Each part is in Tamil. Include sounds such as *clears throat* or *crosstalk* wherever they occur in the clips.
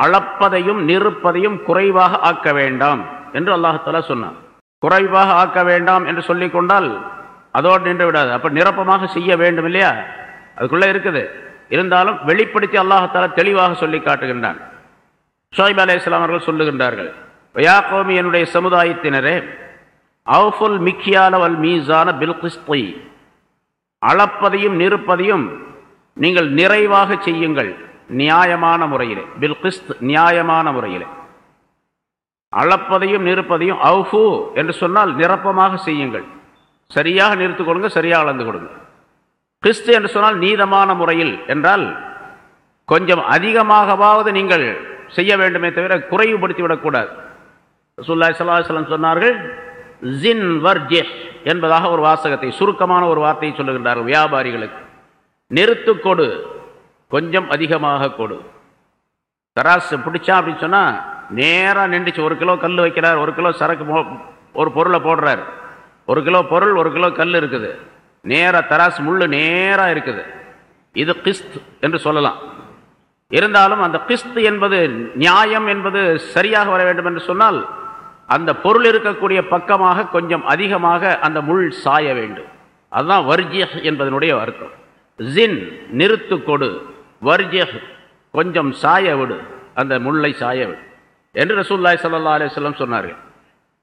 அளப்பதையும் நிறுப்பதையும் குறைவாக ஆக்க வேண்டாம் என்று அல்லாஹால சொன்னான். குறைவாக ஆக்க வேண்டாம் என்று சொல்லி கொண்டால் அதோடு நின்று விடாது. அப்போ நிரப்பமாக செய்ய வேண்டும் இல்லையா? அதுக்குள்ளே இருக்குது. இருந்தாலும் வெளிப்படுத்தி அல்லாஹால தெளிவாக சொல்லி காட்டுகின்றான். ஷோஹிப் அலே இஸ்லாம் அவர்கள் சொல்லுகின்றார்கள் யா கோமி என்னுடைய சமுதாயத்தினரே அவுஃபுல் மிக்கியால வல் மீசான பில்கிஸ்தி அளப்பதையும் நிறுப்பதையும் நீங்கள் நிறைவாக செய்யுங்கள். நியாயமான முறையிலே. பில்கிஸ்த் நியாயமான முறையிலே. அளப்பதையும் நிறுப்பதையும் அவுஃபு என்று சொன்னால் நிரப்பமாக செய்யுங்கள். சரியாக நிறுத்து கொடுங்க சரியாக அளந்து கொடுங்க கிறிஸ்து என்று சொன்னால் நீதமான முறையில் என்றால் கொஞ்சம் அதிகமாகவாவது நீங்கள் செய்ய வேண்டுமே தவிர குறைவுபடுத்தி விடக்கூடாது சல்லாஹ் சல்லாஹலம் சொன்னார்கள் ஜின் வர்ஜே என்பதாக ஒரு வாசகத்தை சுருக்கமான ஒரு வார்த்தையை சொல்லுகின்றார்கள் வியாபாரிகளுக்கு. நிறுத்துக்கொடு கொஞ்சம் அதிகமாக கொடு. தராசு பிடிச்சா அப்படின்னு சொன்னால் நேராக நின்றுச்சு. ஒரு கிலோ கல் வைக்கிறார் ஒரு கிலோ சரக்கு ஒரு பொருளை போடுறார். ஒரு கிலோ பொருள் ஒரு கிலோ கல் இருக்குது. நேராக தராசு முள் நேராக இருக்குது. இது கிஸ்த் என்று சொல்லலாம். இருந்தாலும் அந்த கிஸ்து என்பது நியாயம் என்பது சரியாக வர வேண்டும் என்று சொன்னால் அந்த பொருள் இருக்கக்கூடிய பக்கமாக கொஞ்சம் அதிகமாக அந்த முள் சாய வேண்டும். அதுதான் வர்ஜி என்பதனுடைய அர்த்தம். ஜின் நிறுத்து கொடு. வர்ஜிய கொஞ்சம் சாய விடு. அந்த முல்லை சாய விடு. என்று ரசூல்லாய் சல்லா அலிஸ்லம் சொன்னார்கள்.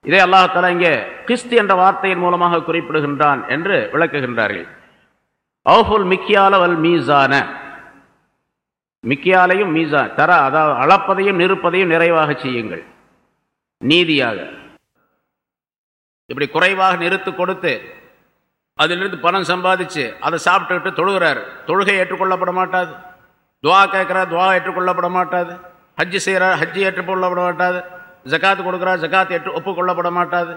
இதே அல்லாஹால இங்கே கிஸ்து என்ற வார்த்தையின் மூலமாக குறிப்பிடுகின்றான் என்று விளக்குகின்றார்கள். அவுஃபுல் மிக்கியால வல் மீசான மிக்கியாலையும் மீசான் தர அதாவது அளப்பதையும் நிறுப்பதையும் நிறைவாக செய்யுங்கள். நீதியாக. இப்படி குறைவாக நிறுத்து கொடுத்து அதிலிருந்து பணம் சம்பாதிச்சு அதை சாப்பிட்டுக்கிட்டு தொழுகிறார். தொழுகை ஏற்றுக்கொள்ளப்பட மாட்டாது. துவா கேட்குறா துவா ஏற்றுக்கொள்ளப்பட மாட்டாது ஹஜ்ஜு செய்கிறார் ஹஜ்ஜு ஏற்றுக்கொள்ளப்பட மாட்டாது ஜக்காத்து கொடுக்குறா ஜக்காத் ஏற்று ஒப்புக்கொள்ளப்பட மாட்டாது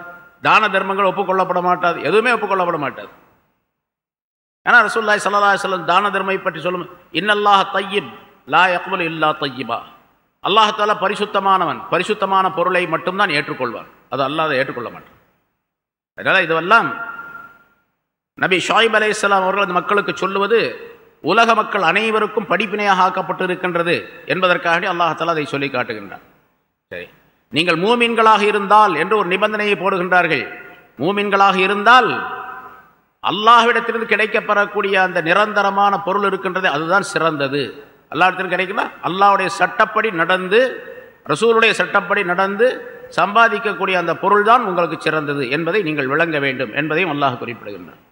தான தர்மங்கள் ஒப்புக்கொள்ளப்பட மாட்டாது எதுவுமே ஒப்புக்கொள்ளப்பட மாட்டாது ஏன்னா ரசூல்லாய் சல்லா சொல்லம் தான தர்மை பற்றி சொல்லும் இன்னல்லாஹ் தையிப் லா யக்மல் இல்லா தையிபா. அல்லாஹால பரிசுத்தமானவன் பரிசுத்தமான பொருளை மட்டும்தான் ஏற்றுக்கொள்வான். அது அல்லாத ஏற்றுக்கொள்ள மாட்டான். அதனால் இதுவெல்லாம் நபி ஷாயிப் அலே இஸ்லாம் அவர்கள் அந்த மக்களுக்கு சொல்லுவது உலக மக்கள் அனைவருக்கும் படிப்பினையாக ஆக்கப்பட்டு இருக்கின்றது என்பதற்காக அல்லாஹால அதை சொல்லி காட்டுகின்றான். சரி. நீங்கள் மூமின்களாக இருந்தால் என்று ஒரு நிபந்தனையை போடுகின்றார்கள். மூமின்களாக இருந்தால் அல்லாஹ்விடத்திலிருந்து கிடைக்கப்பெறக்கூடிய அந்த நிரந்தரமான பொருள் இருக்கின்றது அதுதான் சிறந்தது. அல்லாஹிடத்தில் கிடைக்குமா? அல்லாவுடைய சட்டப்படி நடந்து ரசூலுடைய சட்டப்படி நடந்து சம்பாதிக்கக்கூடிய அந்த பொருள்தான் உங்களுக்கு சிறந்தது என்பதை நீங்கள் விளங்க வேண்டும் என்பதையும் அல்லாஹ் குறிப்பிடுகின்றார்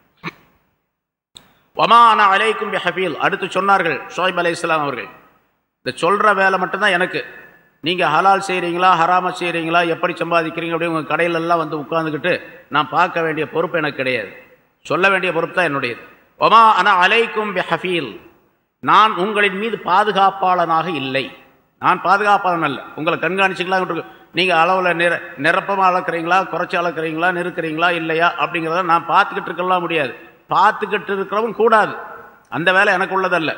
ஒமான அலைக்கும் ஹபீல் அடுத்து சொன்னார்கள் ஷோஹிப் அலை இஸ்லாம் அவர்கள் இந்த சொல்கிற வேலை மட்டும்தான் எனக்கு. நீங்கள் ஹலால் செய்கிறீங்களா ஹராம செய்கிறீங்களா எப்படி சம்பாதிக்கிறீங்க? அப்படி உங்கள் கடையிலெல்லாம் வந்து உட்காந்துக்கிட்டு நான் பார்க்க வேண்டிய பொறுப்பு எனக்கு கிடையாது. சொல்ல வேண்டிய பொறுப்பு தான் என்னுடையது. ஒமா அனா அலைக்கும் ஹஃபீல். நான் உங்களின் மீது பாதுகாப்பாளனாக இல்லை. நான் பாதுகாப்பாளன் அல்ல. உங்களை கண்காணிச்சிக்கலாம் நீங்கள் அளவில் நிற நிரப்பமாக அளக்குறீங்களா குறைச்சி அளக்குறீங்களா நிறுக்கிறீங்களா இல்லையா? அப்படிங்கிறத நான் பார்த்துக்கிட்டு இருக்கலாம் முடியாது. பார்த்துக்கிட்டு இருக்கிறவன் கூடாது. அந்த வேலை எனக்கு உள்ளதல்ல.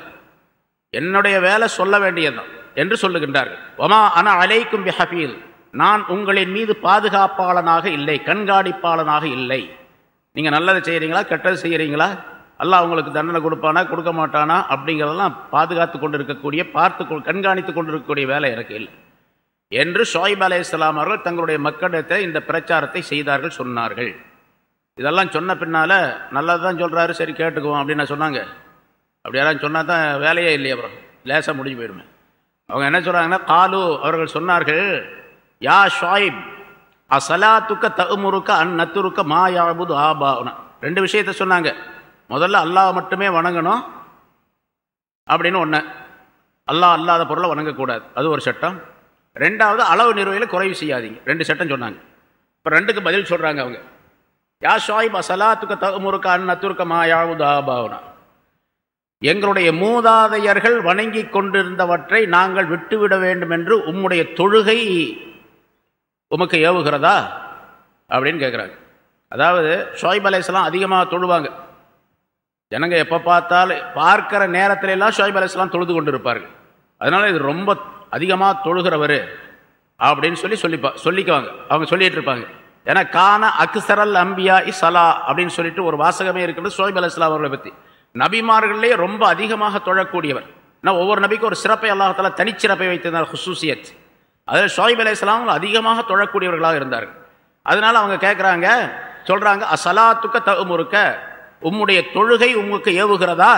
என்னுடைய வேலை சொல்ல வேண்டியதுதான் என்று சொல்லுகின்றார்கள். ஒமா அன அலைக்கும் பிஹபீல் நான் உங்களின் மீது பாதுகாப்பாளனாக இல்லை கண்காணிப்பாளனாக இல்லை. நீங்கள் நல்லதை செய்கிறீங்களா கெட்டது செய்கிறீங்களா அல்லாஹ் உங்களுக்கு தண்டனை கொடுப்பானா கொடுக்க மாட்டானா? அப்படிங்கிறதெல்லாம் பாதுகாத்து கொண்டு இருக்கக்கூடிய பார்த்து கண்காணித்து கொண்டு இருக்கக்கூடிய வேலை எனக்கு இல்லை. என்று ஷோய்ப் அலே இஸ்லாம் அவர்கள் தங்களுடைய மக்களிடத்தை இந்த பிரச்சாரத்தை செய்தார்கள் சொன்னார்கள். இதெல்லாம் சொன்ன பின்னால் நல்லது தான் சொல்கிறாரு சரி கேட்டுக்குவோம் அப்படின்னு சொன்னாங்க. அப்படி யாராவது சொன்னால் தான் வேலையே இல்லையே அப்புறம். லேசாக முடிஞ்சு போயிடுமே அவங்க என்ன சொல்கிறாங்கன்னா காலு அவர்கள் சொன்னார்கள் யா ஷாயிப் அசலாத்துக்க தகுமுறுக்க அன் நத்துருக்க மா யாபுது ஆபாவுனா. ரெண்டு விஷயத்த சொன்னாங்க. முதல்ல அல்லாஹ் மட்டுமே வணங்கணும் அப்படின்னு ஒன்று அல்லாஹ் அல்லாத பொருளை வணங்கக்கூடாது. அது ஒரு சட்டம். ரெண்டாவது அளவு நிறுவையில் குறைவு செய்யாதீங்க. ரெண்டு சட்டம் சொன்னாங்க. இப்போ ரெண்டுக்கு பதில் சொல்கிறாங்க அவங்க. யா ஷாயிப் அசலாத்துக்க தகுமுறுக்க அந் நத்துருக்க மா எங்களுடைய மூதாதையர்கள் வணங்கி கொண்டிருந்தவற்றை நாங்கள் விட்டுவிட வேண்டும் என்று உம்முடைய தொழுகை உமக்கு ஏவுகிறதா? அப்படின்னு கேட்குறாங்க அதாவது ஷோய்ப் அலையாம் அதிகமாக தொழுவாங்க. ஜனங்க எப்போ பார்த்தாலும் பார்க்குற நேரத்துல எல்லாம் ஷோய்ப் அலையாம் தொழுது கொண்டு இருப்பார்கள் அதனால் இது ரொம்ப அதிகமாக தொழுகிறவர் அப்படின்னு சொல்லி சொல்லிப்பா சொல்லிக்குவாங்க. அவங்க சொல்லிகிட்டு இருப்பாங்க. ஏன்னா கான அக்சரல் அம்பியா இசலா அப்படின்னு சொல்லிட்டு ஒரு வாசகமே இருக்கிறது ஷோய்ப் அலையாம் அவர்களை பற்றி நபிமார்களே ரொம்ப அதிகமாக தொழக்கூடியவர். ஆனால் ஒவ்வொரு நபிக்கும் ஒரு சிறப்பை அல்லாஹால தனிச்சிறப்பை வைத்திருந்தார் ஹுசூசியத். அதில் ஷோய்ப் அலி இஸ்லாம் அதிகமாக தொழக்கூடியவர்களாக இருந்தார்கள். அதனால் அவங்க கேட்குறாங்க சொல்கிறாங்க அசலாத்துக்க தகுமுறுக்க உம்முடைய தொழுகை உங்களுக்கு ஏவுகிறதா?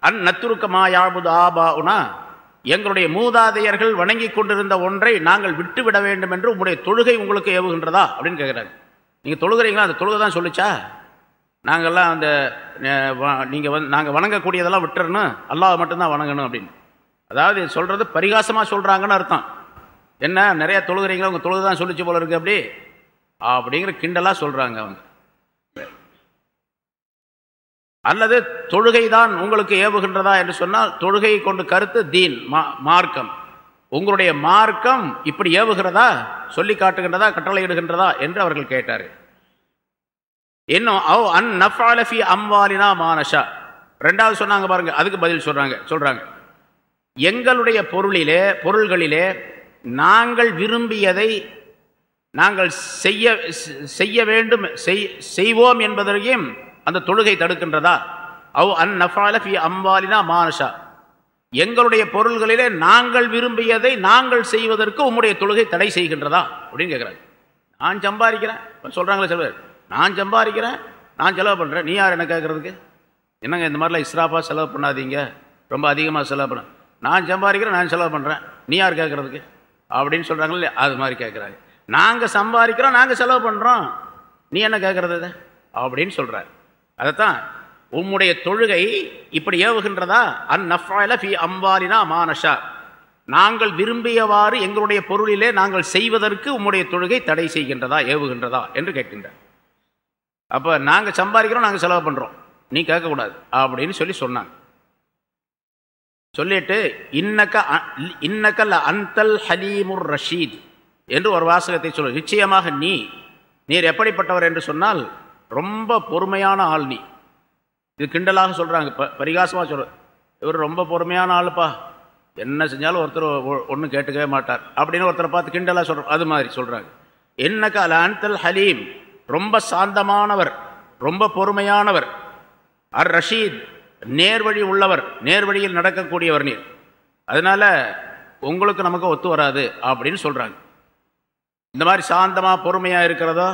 அந் நத்துருக்க மாயாபுது ஆபாவுனா எங்களுடைய மூதாதையர்கள் வணங்கி கொண்டிருந்த ஒன்றை நாங்கள் விட்டுவிட வேண்டும் என்று உங்களுடைய தொழுகை உங்களுக்கு ஏவுகின்றதா? அப்படின்னு கேட்குறாங்க நீங்கள் தொழுகிறீங்களா? அந்த தொழுகை தான் சொல்லிச்சா? நாங்கள்லாம் அந்த நீங்கள் வந்து நாங்கள் வணங்கக்கூடியதெல்லாம் விட்டுறணும். அல்லாஹ் மட்டும்தான் வணங்கணும் அப்படின்னு. அதாவது சொல்கிறது பரிகாசமாக சொல்கிறாங்கன்னு அர்த்தம். என்ன நிறைய தொழுகிறீங்களா? உங்கள் தொழுகை தான் சொல்லிச்சு போல இருக்குது அப்படி. அப்படிங்கிற கிண்டலாக சொல்கிறாங்க அவங்க. அல்லது தொழுகை தான் உங்களுக்கு ஏவுகின்றதா என்று சொன்னால் தொழுகையை கொண்டு கருத்து தீன் மார்க்கம். உங்களுடைய மார்க்கம் இப்படி ஏவுகிறதா சொல்லி காட்டுகின்றதா கட்டளையிடுகின்றதா என்று அவர்கள் கேட்டார் இன்னும் அவ் அன் நஃபாலஃபி அம்வாலினா மானஷா ரெண்டாவது சொன்னாங்க பாருங்க அதுக்கு பதில் சொல்றாங்க சொல்றாங்க. எங்களுடைய பொருளிலே பொருள்களிலே நாங்கள் விரும்பியதை நாங்கள் செய்ய செய்ய வேண்டும் செய்வோம் என்பதையும் அந்த தொழுகை தடுக்கின்றதா? அவ் அன் நஃபாலஃபி அம்பாலினா மானுஷா எங்களுடைய பொருள்களிலே நாங்கள் விரும்பியதை நாங்கள் செய்வதற்கு உம்முடைய தொழுகை தடை செய்கின்றதா? அப்படின்னு கேட்குறாங்க நான் சம்பாதிக்கிறேன். சொல்கிறாங்களே சிலர். நான் சம்பாதிக்கிறேன். நான் செலவு பண்ணுறேன் நீ யார் என்ன கேட்குறதுக்கு என்னங்க இந்த மாதிரிலாம் இஸ்ராஃபாக செலவு பண்ணாதீங்க. ரொம்ப அதிகமாக செலவு பண்ண. நான் சம்பாதிக்கிறேன் நான் செலவு பண்ணுறேன் நீ யார் கேட்குறதுக்கு அப்படின்னு சொல்கிறாங்களே அது மாதிரி கேட்குறாங்க நாங்கள் சம்பாதிக்கிறோம் நாங்கள் செலவு பண்ணுறோம் நீ என்ன கேட்குறது அப்படின்னு சொல்கிறாரு அதைத்தான் உம்முடைய தொழுகை இப்படி ஏவுகின்றதா? அந் நஃபாயில ஃபி அம்பாலினா மானஷா நாங்கள் விரும்பியவாறு எங்களுடைய பொருளிலே நாங்கள் செய்வதற்கு உம்முடைய தொழுகை தடை செய்கின்றதா ஏவுகின்றதா என்று கேட்கின்றார். அப்போ நாங்கள் சம்பாதிக்கிறோம் நாங்கள் செலவு பண்ணுறோம் நீ கேட்கக்கூடாது அப்படின்னு சொல்லி சொன்னாங்க. சொல்லிட்டு இன்னக்க இன்னக்கல் அந்தல் ஹலீமுர் ரஷீத் என்று ஒரு வாசகத்தை சொல்லு. நிச்சயமாக நீ நீர் எப்படிப்பட்டவர் என்று சொன்னால் ரொம்ப பொறுமையான ஆள் நீ. இது கிண்டலாக சொல்கிறாங்க ப பரிகாசமாக சொல்ற இவர் ரொம்ப பொறுமையான ஆளுப்பா. என்ன செஞ்சாலும் ஒருத்தர் ஒன்றும் கேட்டுக்கவே மாட்டார். அப்படின்னு ஒருத்தரை பார்த்து கிண்டலாக சொல்கிற அது மாதிரி சொல்கிறாங்க என்னக்க அல அன்தல் ஹலீம். ரொம்ப சாந்தமானவர் ரொம்ப பொறுமையானவர். அர் ரஷீத் நேர்வழி உள்ளவர் நேர்வழியில் நடக்கக்கூடியவர் நீர். அதனால் உங்களுக்கு நமக்கு ஒத்து வராது அப்படின்னு சொல்கிறாங்க இந்த மாதிரி சாந்தமாக பொறுமையாக இருக்கிறதோ?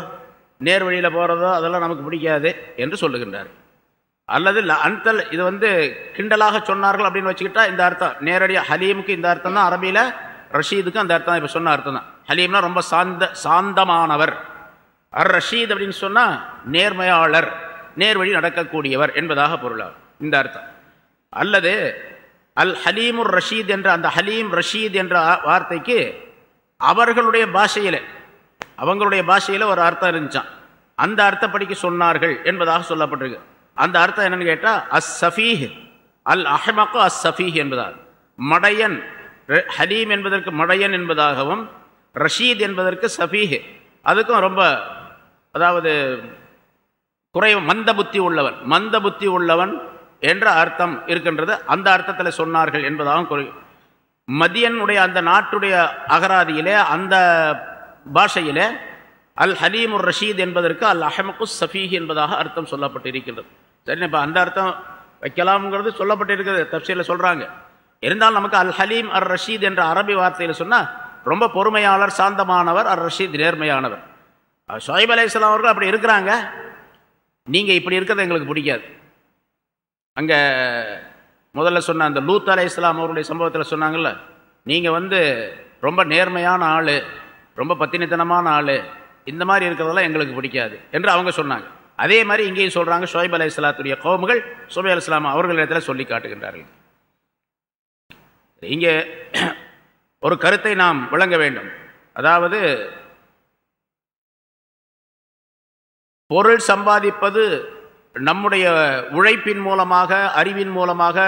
நேர் வழியில் போகிறதோ அதெல்லாம் நமக்கு பிடிக்காது என்று சொல்லுகின்றார். அல்லது அன்தல் இது வந்து கிண்டலாக சொன்னார்கள் அப்படின்னு வச்சுக்கிட்டா இந்த அர்த்தம். நேரடியாக ஹலீமுக்கு இந்த அர்த்தம் தான் அரபியில் ரஷீதுக்கு அந்த அர்த்தம் தான் இப்போ சொன்ன அர்த்தம் தான் ஹலீம்னா ரொம்ப சாந்த சாந்தமானவர். அர் ரஷீத் அப்படின்னு சொன்னால் நேர்மையாளர் நேர்வழி நடக்கக்கூடியவர் என்பதாக பொருளாகும் இந்த அர்த்தம். அல்லது அல் ஹலீமுர் ரஷீத் என்ற அந்த ஹலீம் ரஷீத் என்ற வார்த்தைக்கு அவர்களுடைய பாஷையில் அவங்களுடைய பாஷையில் ஒரு அர்த்தம் இருந்துச்சான் அந்த அர்த்தப்படிக்கு சொன்னார்கள் என்பதாக சொல்லப்பட்டிருக்கு. அந்த அர்த்தம் என்னன்னு கேட்டால் அஸ் சஃபீஹ் அல் அஹமக்கு அஸ் சஃபீஹ் என்பதால். மடையன் ஹலீம் என்பதற்கு மடையன் என்பதாகவும் ரஷீத் என்பதற்கு சஃபீஹ். அதுக்கும் ரொம்ப அதாவது குறை மந்த புத்தி உள்ளவன் மந்த புத்தி உள்ளவன் என்ற அர்த்தம் இருக்கின்றது. அந்த அர்த்தத்தில் சொன்னார்கள் என்பதாகவும் குறை மதியனுடைய அந்த நாட்டுடைய அகராதியிலே அந்த பாஷையில் அல் ஹலீமுர் ரஷீத் என்பதற்கு அல் அஹமக்கு சஃபீஹ் என்பதாக அர்த்தம் சொல்லப்பட்டிருக்கின்றது. சரி இப்போ அந்த அர்த்தம் வைக்கலாம்ங்கிறது சொல்லப்பட்டிருக்கிறது தப்சீலில் சொல்கிறாங்க இருந்தாலும் நமக்கு அல் ஹலீம் அர் ரஷீத் என்ற அரபி வார்த்தையில் சொன்னால் ரொம்ப பொறுமையாளர் சாந்தமானவர் அர் ரஷீத் நேர்மையானவர். சோஹிப் அலி இஸ்லாம் அவர்கள் அப்படி இருக்கிறாங்க. நீங்கள் இப்படி இருக்கிறது எங்களுக்கு பிடிக்காது. அங்கே முதல்ல சொன்ன அந்த லூத் அலை இஸ்லாம் அவருடைய சம்பவத்தில் சொன்னாங்கல்ல நீங்கள் வந்து ரொம்ப நேர்மையான ஆள். ரொம்ப பத்தினித்தனமான ஆள் இந்த மாதிரி இருக்கிறதெல்லாம் எங்களுக்கு பிடிக்காது என்று அவங்க சொன்னாங்க. அதே மாதிரி இங்கேயும் சொல்கிறாங்க ஷோஹிப் அலி இஸ்லாத்துடைய கோமுகள் சுபை அலி இஸ்லாம் அவர்களிடத்தில் சொல்லி காட்டுகின்றார்கள். இங்கே *clears throat* ஒரு கருத்தை நாம் விளங்க வேண்டும். அதாவது பொருள் சம்பாதிப்பது நம்முடைய உழைப்பின் மூலமாக அறிவின் மூலமாக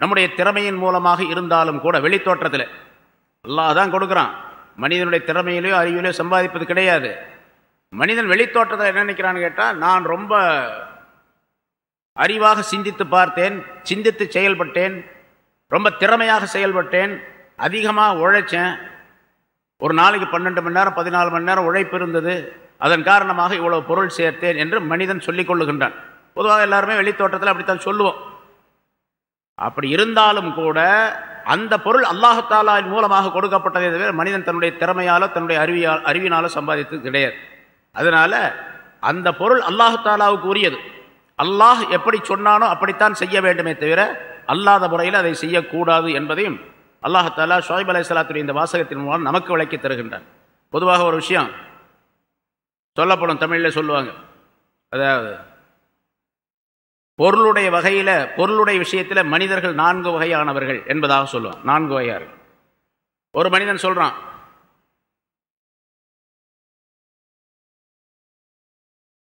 நம்முடைய திறமையின் மூலமாக இருந்தாலும் கூட வெளித்தோற்றத்தில். அல்லாஹ் தான் கொடுக்குறான். மனிதனுடைய திறமையிலையோ அறிவிலையோ சம்பாதிப்பது கிடையாது. மனிதன் வெளித்தோட்டத்தை என்ன நினைக்கிறான்னு கேட்டால் நான் ரொம்ப அறிவாக சிந்தித்து பார்த்தேன் சிந்தித்து செயல்பட்டேன் ரொம்ப திறமையாக செயல்பட்டேன் அதிகமாக உழைச்சேன். ஒரு நாளைக்கு பன்னெண்டு மணி நேரம் பதினாலு மணி நேரம் உழைப்பு இருந்தது. அதன் காரணமாக இவ்வளவு பொருள் சேர்த்தேன் என்று மனிதன் சொல்லிக் கொள்ளுகின்றான். பொதுவாக எல்லாருமே வெளித்தோட்டத்தில் அப்படித்தான் சொல்லுவோம். அப்படி இருந்தாலும் கூட அந்த பொருள் அல்லாஹாலாவின் மூலமாக கொடுக்கப்பட்டதை தவிர மனிதன் தன்னுடைய திறமையாலோ தன்னுடைய அறிவியால் அறிவினாலோ சம்பாதித்தது கிடையாது. அதனால் அந்த பொருள் அல்லாஹாலாவுக்கு உரியது. அல்லாஹ் எப்படி சொன்னானோ அப்படித்தான் செய்ய வேண்டுமே தவிர அல்லாத முறையில் அதை செய்யக்கூடாது என்பதையும் அல்லாஹாலா ஷோஹிப் அலை சலாத்துடைய இந்த வாசகத்தின் மூலம் நமக்கு விளக்கி தருகின்றான். பொதுவாக ஒரு விஷயம் சொல்லப்படும் தமிழில் சொல்லுவாங்க. அதாவது பொருளுடைய வகையில் பொருளுடைய விஷயத்தில் மனிதர்கள் நான்கு வகையானவர்கள் என்பதாக சொல்லுவான். நான்கு வகையார் ஒரு மனிதன் சொல்கிறான்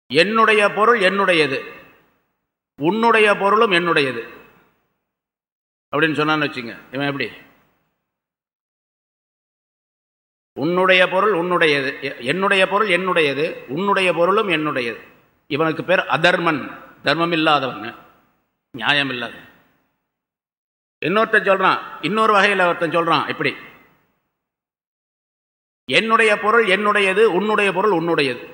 என்னுடைய பொருள் என்னுடையது. உன்னுடைய பொருளும் என்னுடையது. அப்படின்னு சொன்னான்னு வச்சுங்க. இவன் எப்படி? உன்னுடைய பொருள் உன்னுடையது. என்னுடைய பொருள் என்னுடையது. உன்னுடைய பொருளும் என்னுடையது. இவனுக்கு பேர் அதர்மன். தர்மம் இல்லாதவங்க நியாயம் இல்லாத இன்னொருத்தன் சொல்கிறான் இன்னொரு வகையில் ஒருத்தன் சொல்கிறான் இப்படி. என்னுடைய பொருள் என்னுடையது உன்னுடைய பொருள் உன்னுடையது.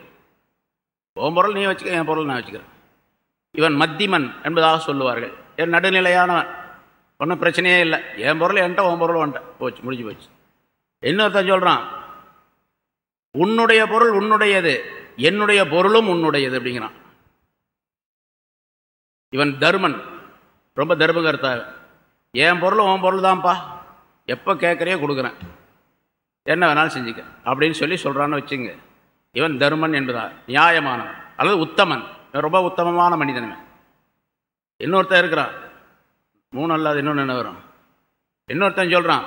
உன் பொருள் நீ வச்சுக்க என் பொருள் நான் வச்சுக்கிறேன். இவன் மத்திமன் என்பதாக சொல்லுவார்கள். என் நடுநிலையானவன். ஒன்றும் பிரச்சனையே இல்லை. என் பொருள் என்கிட்ட உன் பொருள் வந்துட்ட போச்சு முடிஞ்சு போச்சு. இன்னொருத்தன் சொல்கிறான் உன்னுடைய பொருள் உன்னுடையது என்னுடைய பொருளும் உன்னுடையது அப்படிங்கிறான். இவன் தர்மன். ரொம்ப தர்மகர்த்தா. என் பொருள் உன் பொருள் தான்ப்பா எப்போ கேட்குறையோ கொடுக்குறேன். என்ன வேணாலும் செஞ்சுக்க. அப்படின்னு சொல்லி சொல்கிறான்னு வச்சுங்க. இவன் தர்மன் என்பதா? நியாயமானவன். அல்லது உத்தமன். இவன் ரொம்ப உத்தமமான மனிதன் இன்னொருத்தன் இருக்கிறான். மூணு அல்லாது இன்னொன்று என்ன வரும்? இன்னொருத்தன் சொல்கிறான்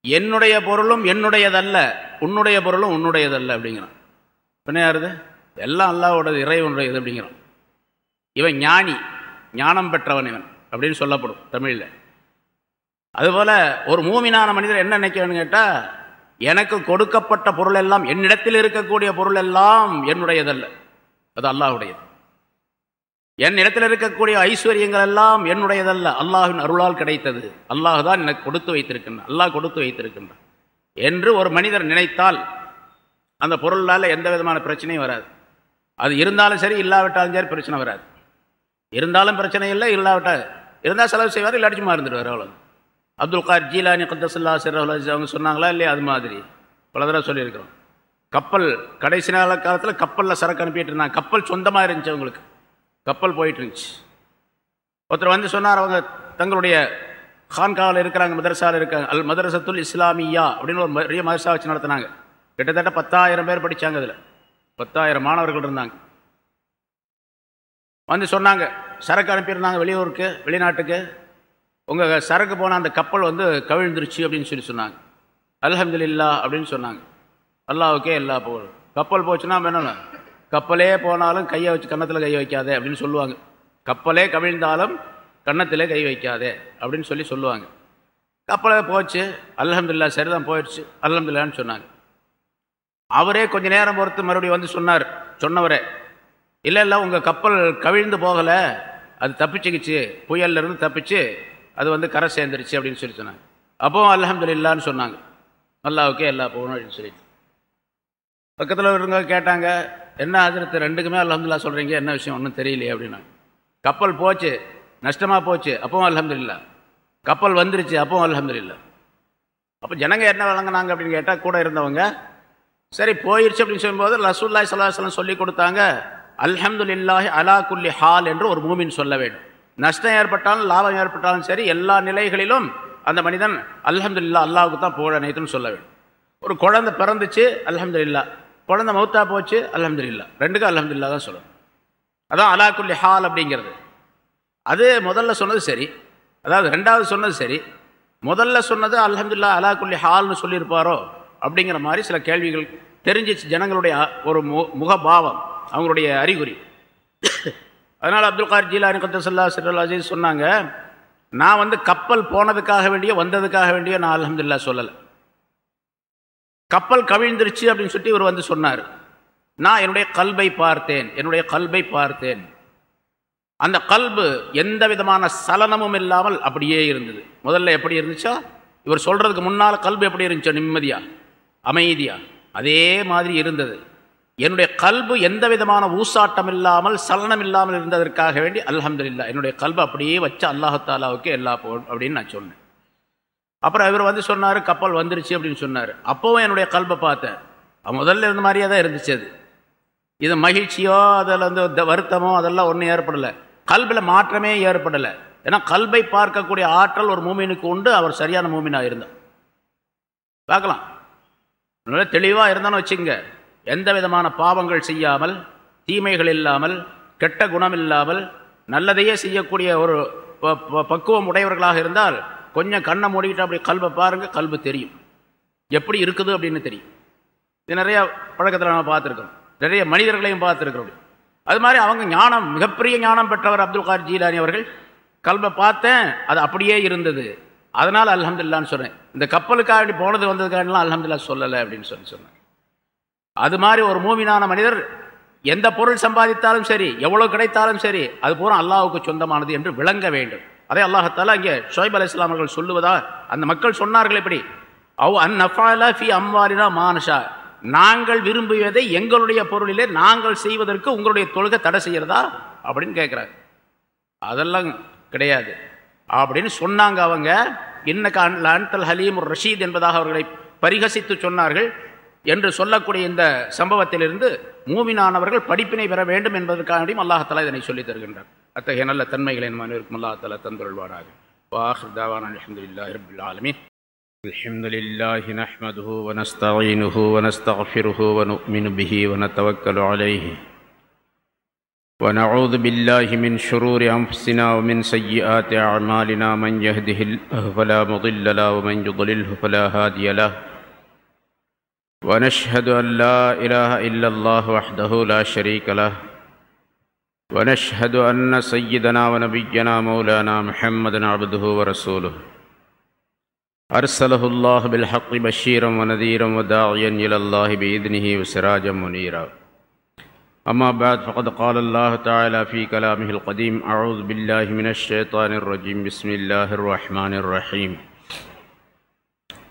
என்னுடைய பொருளும் என்னுடையதல்ல. உன்னுடைய பொருளும் உன்னுடையதல்ல. அப்படிங்கிறான். என்ன யாருது எல்லாம் அல்லாவோடது இறைவனுடையது அப்படிங்கிறான். இவன் ஞானி ஞானம் பெற்றவன் இவன் அப்படின்னு சொல்லப்படும் தமிழில். அதுபோல் ஒரு மூமினான மனிதர் என்ன நினைக்கணும்னு கேட்டால் எனக்கு கொடுக்கப்பட்ட பொருள் எல்லாம் என்னிடத்தில் இருக்கக்கூடிய பொருள் எல்லாம் என்னுடையதல்ல. அது அல்லாஹுடையது என் இடத்தில் இருக்கக்கூடிய ஐஸ்வர்யங்கள் எல்லாம் என்னுடையதல்ல. அல்லாஹின் அருளால் கிடைத்தது. அல்லாஹ் தான் எனக்கு கொடுத்து வைத்திருக்கின்றான். அல்லாஹ் கொடுத்து வைத்திருக்கின்றான். என்று ஒரு மனிதர் நினைத்தால் அந்த பொருளால் எந்த விதமான பிரச்சனையும் வராது. அது இருந்தாலும் சரி இல்லாவிட்டாலும் சரி பிரச்சனை வராது. இருந்தாலும் பிரச்சனை இல்லை இல்லாவிட்டா இருந்தால் செலவு செய்வார் இல்லாட்டி மறந்துடுவார் அவ்வளோ அப்துல் கார் ஜீலானி கந்தசுல்லா சிறகுல அவங்க சொன்னாங்களா இல்லையா? அது மாதிரி. பல தடவை சொல்லியிருக்கிறோம். கப்பல் கடைசி நாள காலத்தில் கப்பலில் சரக்கு அனுப்பிட்டு இருந்தாங்க. கப்பல் சொந்தமாக இருந்துச்சு அவங்களுக்கு. கப்பல் போயிட்டு இருந்துச்சு. ஒருத்தர் வந்து சொன்னார் அவங்க தங்களுடைய ஹான்காவில் இருக்கிறாங்க மதரசாவில் இருக்காங்க. அல் மதரசத்துல் இஸ்லாமியா அப்படின்னு ஒரு பெரிய மதரசா வச்சு நடத்தினாங்க. கிட்டத்தட்ட பத்தாயிரம் பேர் படித்தாங்க அதில். பத்தாயிரம் மாணவர்கள் இருந்தாங்க. வந்து சொன்னாங்க சரக்கு அனுப்பியிருந்தாங்க வெளியூருக்கு வெளிநாட்டுக்கு. உங்கள் சரக்கு போன அந்த கப்பல் வந்து கவிழ்ந்துருச்சு அப்படின்னு சொல்லி சொன்னாங்க. அலமதுல்லா அப்படின்னு சொன்னாங்க. அல்லாவுக்கே எல்லா போகணும் கப்பல் போச்சுன்னா என்ன கப்பலே போனாலும் கையை வச்சு கன்னத்தில் கை வைக்காதே அப்படின்னு சொல்லுவாங்க. கப்பலே கவிழ்ந்தாலும் கன்னத்திலே கை வைக்காதே அப்படின்னு சொல்லி சொல்லுவாங்க. கப்பலே போச்சு அலமதுல்லா சரிதான் போயிடுச்சு அலமதுல்லான்னு சொன்னாங்க. அவரே கொஞ்ச நேரம் பொறுத்து மறுபடியும் வந்து சொன்னார் சொன்னவரே இல்லை இல்லை உங்கள் கப்பல் கவிழ்ந்து போகலை. அது தப்பிச்சுக்கிச்சு. புயல்லேருந்து தப்பிச்சு அது வந்து கரை சேர்ந்துருச்சு அப்படின்னு சொல்லி சொன்னாங்க. அப்போவும் அலமதுல்லான்னு சொன்னாங்க. அல்லாவுக்கே எல்லா போகணும் அப்படின்னு சொல்லிட்டு. பக்கத்தில் இருந்தவங்க கேட்டாங்க என்ன ஆதரத்து ரெண்டுக்குமே அலமதுல்லா சொல்கிறீங்க என்ன விஷயம்? ஒன்றும் தெரியலையே அப்படின்னாங்க. கப்பல் போச்சு. நஷ்டமாக போச்சு. அப்பவும் அலமதுல்லா கப்பல் வந்துருச்சு. அப்பவும் அலமதுல்லா அப்போ ஜனங்க என்ன வழங்கினாங்க அப்படின்னு கேட்டால் கூட இருந்தவங்க சரி போயிடுச்சு அப்படின்னு சொல்லும்போது ரசூல்லாய் சல்லாஹலம் சொல்லி கொடுத்தாங்க. அல்ஹம்துலில்லாஹி அலா குல்லி ஹால் என்று ஒரு மூமின் சொல்ல வேண்டும். நஷ்டம் ஏற்பட்டாலும் லாபம் ஏற்பட்டாலும் சரி எல்லா நிலைகளிலும் அந்த மனிதன் அல்ஹம்துல்லா அல்லாவுக்கு தான் புகழ அனைத்துன்னு சொல்ல வேண்டும். ஒரு குழந்தை பிறந்துச்சு அல்ஹம்துல்லா குழந்தை மௌத்தா போச்சு அல்ஹம்துல்லா ரெண்டுக்கும் அல்ஹம்துல்லா தான் சொல்லணும். அதான் அலா குல்லி ஹால் அப்படிங்கிறது. அது முதல்ல சொன்னது சரி. அதாவது ரெண்டாவது சொன்னது சரி. முதல்ல சொன்னது அலமதுல்லா அலா குல்லி ஹால்னு சொல்லியிருப்பாரோ அப்படிங்கிற மாதிரி சில கேள்விகள் தெரிஞ்சிச்சு ஜனங்களுடைய ஒரு மு முகபாவம். அவங்களுடைய அறிகுறி. அதனால் அப்துல் கார் ஜீலானி கத்தசல்லா சிறல் அஜீஸ் சொன்னாங்க நான் வந்து கப்பல் போனதுக்காக வேண்டிய வந்ததுக்காக வேண்டிய நான் அலமதுல்லா சொல்லலை. கப்பல் கவிழ்ந்துருச்சு அப்படின்னு சொல்லிட்டு இவர் வந்து சொன்னார். நான் என்னுடைய கல்வை பார்த்தேன் என்னுடைய கல்வை பார்த்தேன். அந்த கல்பு எந்த விதமான சலனமும் இல்லாமல் அப்படியே இருந்தது. முதல்ல எப்படி இருந்துச்சா? இவர் சொல்கிறதுக்கு முன்னால் கல்பு எப்படி இருந்துச்சோ? நிம்மதியாக அமைதியாக அதே மாதிரி இருந்தது. என்னுடைய கல்பு எந்த விதமான ஊசாட்டம் இல்லாமல் சலனம் இல்லாமல் இருந்ததற்காக வேண்டி அல்ஹம்துலில்லா என்னுடைய கல்பு அப்படியே வச்சு அல்லாஹாலாவுக்கு எல்லா போ அப்படின்னு நான் சொன்னேன். அப்புறம் இவர் வந்து சொன்னார் கப்பல் வந்துருச்சு அப்படின்னு சொன்னார். அப்போவும் என்னுடைய கல்பை பார்த்தேன். முதல்ல இருந்த மாதிரியே தான் இருந்துச்சு அது. இது மகிழ்ச்சியோ அதில் வந்து வருத்தமோ அதெல்லாம் ஒன்றும் ஏற்படலை. கல்பில் மாற்றமே ஏற்படலை. ஏன்னா கல்பை பார்க்கக்கூடிய ஆற்றல் ஒரு மூமினுக்கு உண்டு அவர் சரியான மூமினாக இருந்தார். பார்க்கலாம். நல்லா தெளிவாக இருந்தான்னு வச்சுங்க எந்த விதமான பாவங்கள் செய்யாமல் தீமைகள் இல்லாமல் கெட்ட குணம் இல்லாமல் நல்லதையே செய்யக்கூடிய ஒரு ப- ப- பக்குவம் உடையவர்களாக இருந்தால் கொஞ்சம் கண்ணை மூடிக்கிட்டு அப்படி கல்வை பாருங்கள் கல்வி தெரியும். எப்படி இருக்குது அப்படின்னு தெரியும். இது நிறைய பழக்கத்தில் நம்ம பார்த்துருக்கோம் நிறைய மனிதர்களையும் பார்த்துருக்கிறோம். அது மாதிரி அவங்க ஞானம் மிகப்பெரிய ஞானம் பெற்றவர் அப்துல் கார் ஜீலானி அவர்கள் கல்வை பார்த்தேன் அது அப்படியே இருந்தது. அதனால் அலமதுல்லான்னு சொன்னேன். இந்த கப்பலுக்காக வேண்டி போனது வந்ததுக்காகலாம் அலமதுல்லா சொல்லலை அப்படின்னு சொல்லி சொன்னேன். அது மாதிரி ஒரு மூமினான மனிதர் எந்த பொருள் சம்பாதித்தாலும் சரி எவ்வளோ கிடைத்தாலும் சரி அது பூரா அல்லாவுக்கு சொந்தமானது என்று விளங்க வேண்டும். அதே அல்லாஹத்தாலா இங்கே ஷோய்ப் அலி இஸ்லாமர்கள் சொல்லுவதா அந்த மக்கள் சொன்னார்கள் எப்படி? அவ் அன் நஃபாலா ஃபி அம்வாரினா மானுஷா நாங்கள் விரும்புவதை எங்களுடைய பொருளிலே நாங்கள் செய்வதற்கு உங்களுடைய தொழுகை தடை செய்யறதா அப்படின்னு கேட்குறாங்க அதெல்லாம் கிடையாது. அப்படின்னு சொன்னாங்க அவங்க. இன்னக்க அன்தல் ஹலீம் ரஷீத் என்பதாக அவர்களை பரிகசித்து சொன்னார்கள். என்று சொல்லக்கூடிய இந்த சம்பவத்திலிருந்து மூமினானவர்கள் படிப்பினை பெற வேண்டும் என்பதற்காகவும் அல்லாஹாலா இதனை சொல்லித் தருகின்றார் அத்தகைய நல்ல தன்மைகளை நம்ம அனைவருக்கும் அல்லாஹாலா தந்துருள்வாராக வாஹிர் தாவான் அலமதுல்லாஹி ரபில் ஆலமீன் الحمد لله نحمده ونستعينه ونستغفره ونؤمن به ونتوكل عليه ونعوذ بالله من شرور أنفسنا ومن سيئات أعمالنا من يهده الله فلا مضل له ومن يضلله فلا هادي له ونشهد أن لا إله إلا الله وحده لا شريك له. ونشهد أن سيدنا ونبينا مولانا محمدا عبده ورسوله. أرسله الله بالحق بشيرا ونذيرا وداعيا إلى الله بإذنه وسراجا منيرا. أما بعد فقد قال الله تعالى في كلامه القديم أعوذ بالله من الشيطان الرجيم. بسم الله الرحمن الرحيم.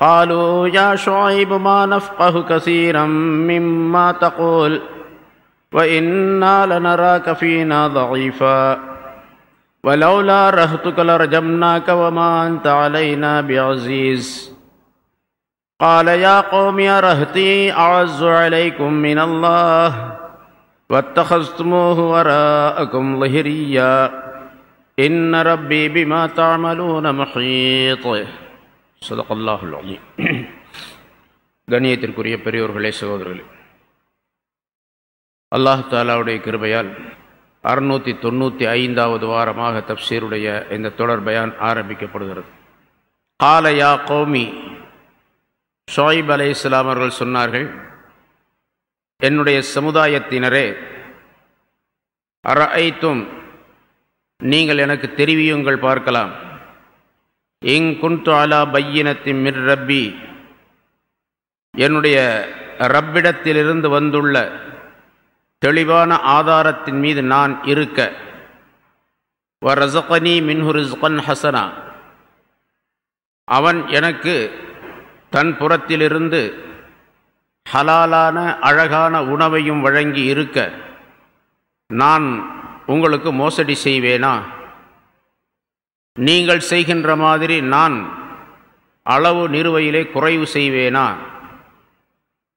قالوا يا شعيب ما نفقه كثيرا مما تقول وإنا لنراك فينا ضعيفا ولولا رهتك لرجمناك وما أنت علينا بعزيز قال يا قوم يا رهتي أعز عليكم من الله واتخذتموه وراءكم ظهريا إن ربي بما تعملون محيط சதகல்லாஹுல் அலி கண்ணியத்திற்குரிய பெரியோர்களே சகோதரர்களே. அல்லாஹ் தாலாவுடைய கிருபையால் அறுநூற்றி தொண்ணூற்றி ஐந்தாவது வாரமாக தப்சீருடைய இந்த தொடர் பயான் ஆரம்பிக்கப்படுகிறது. காலயா கோமி ஷோயிப் அலை இஸ்லாமர்கள் சொன்னார்கள் என்னுடைய சமுதாயத்தினரே அற ஐத்தும் நீங்கள் எனக்கு தெரிவியுங்கள் பார்க்கலாம். இங் குண்டு அலா பையினத்தின் மிர் ரப்பி. என்னுடைய ரப்பிடத்திலிருந்து வந்துள்ள தெளிவான ஆதாரத்தின் மீது நான் இருக்க. வ ரசகனி மின்ஹுரிஸ்கன் ஹசனா. அவன் எனக்கு தன் புறத்திலிருந்து ஹலாலான அழகான உணவையும் வழங்கி இருக்க. நான் உங்களுக்கு மோசடி செய்வேனா? நீங்கள் செய்கின்ற மாதிரி நான் அளவு நிறுவையிலே குறைவு செய்வேனா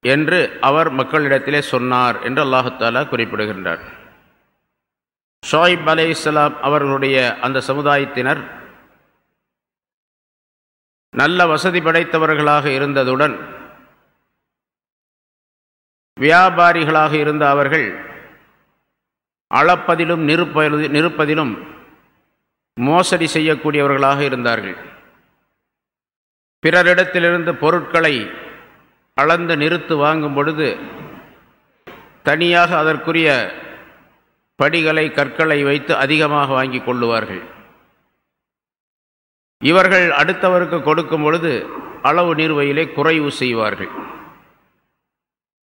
என்று அவர் மக்களிடத்திலே சொன்னார் என்று அல்லாஹாலா குறிப்பிடுகின்றார். ஷோயிப் அலே இஸ்லாம் அவர்களுடைய அந்த சமுதாயத்தினர் நல்ல வசதி படைத்தவர்களாக இருந்ததுடன் வியாபாரிகளாக இருந்த அவர்கள் அளப்பதிலும் நிருப்ப நிருப்பதிலும் மோசடி செய்யக்கூடியவர்களாக இருந்தார்கள். பிறரிடத்திலிருந்து பொருட்களை அளந்து நிறுத்து வாங்கும் பொழுது தனியாக அதற்குரிய படிகளை கற்களை வைத்து அதிகமாக வாங்கி கொள்ளுவார்கள். இவர்கள் அடுத்தவருக்கு கொடுக்கும் பொழுது அளவு நிறுவையிலே குறைவு செய்வார்கள்.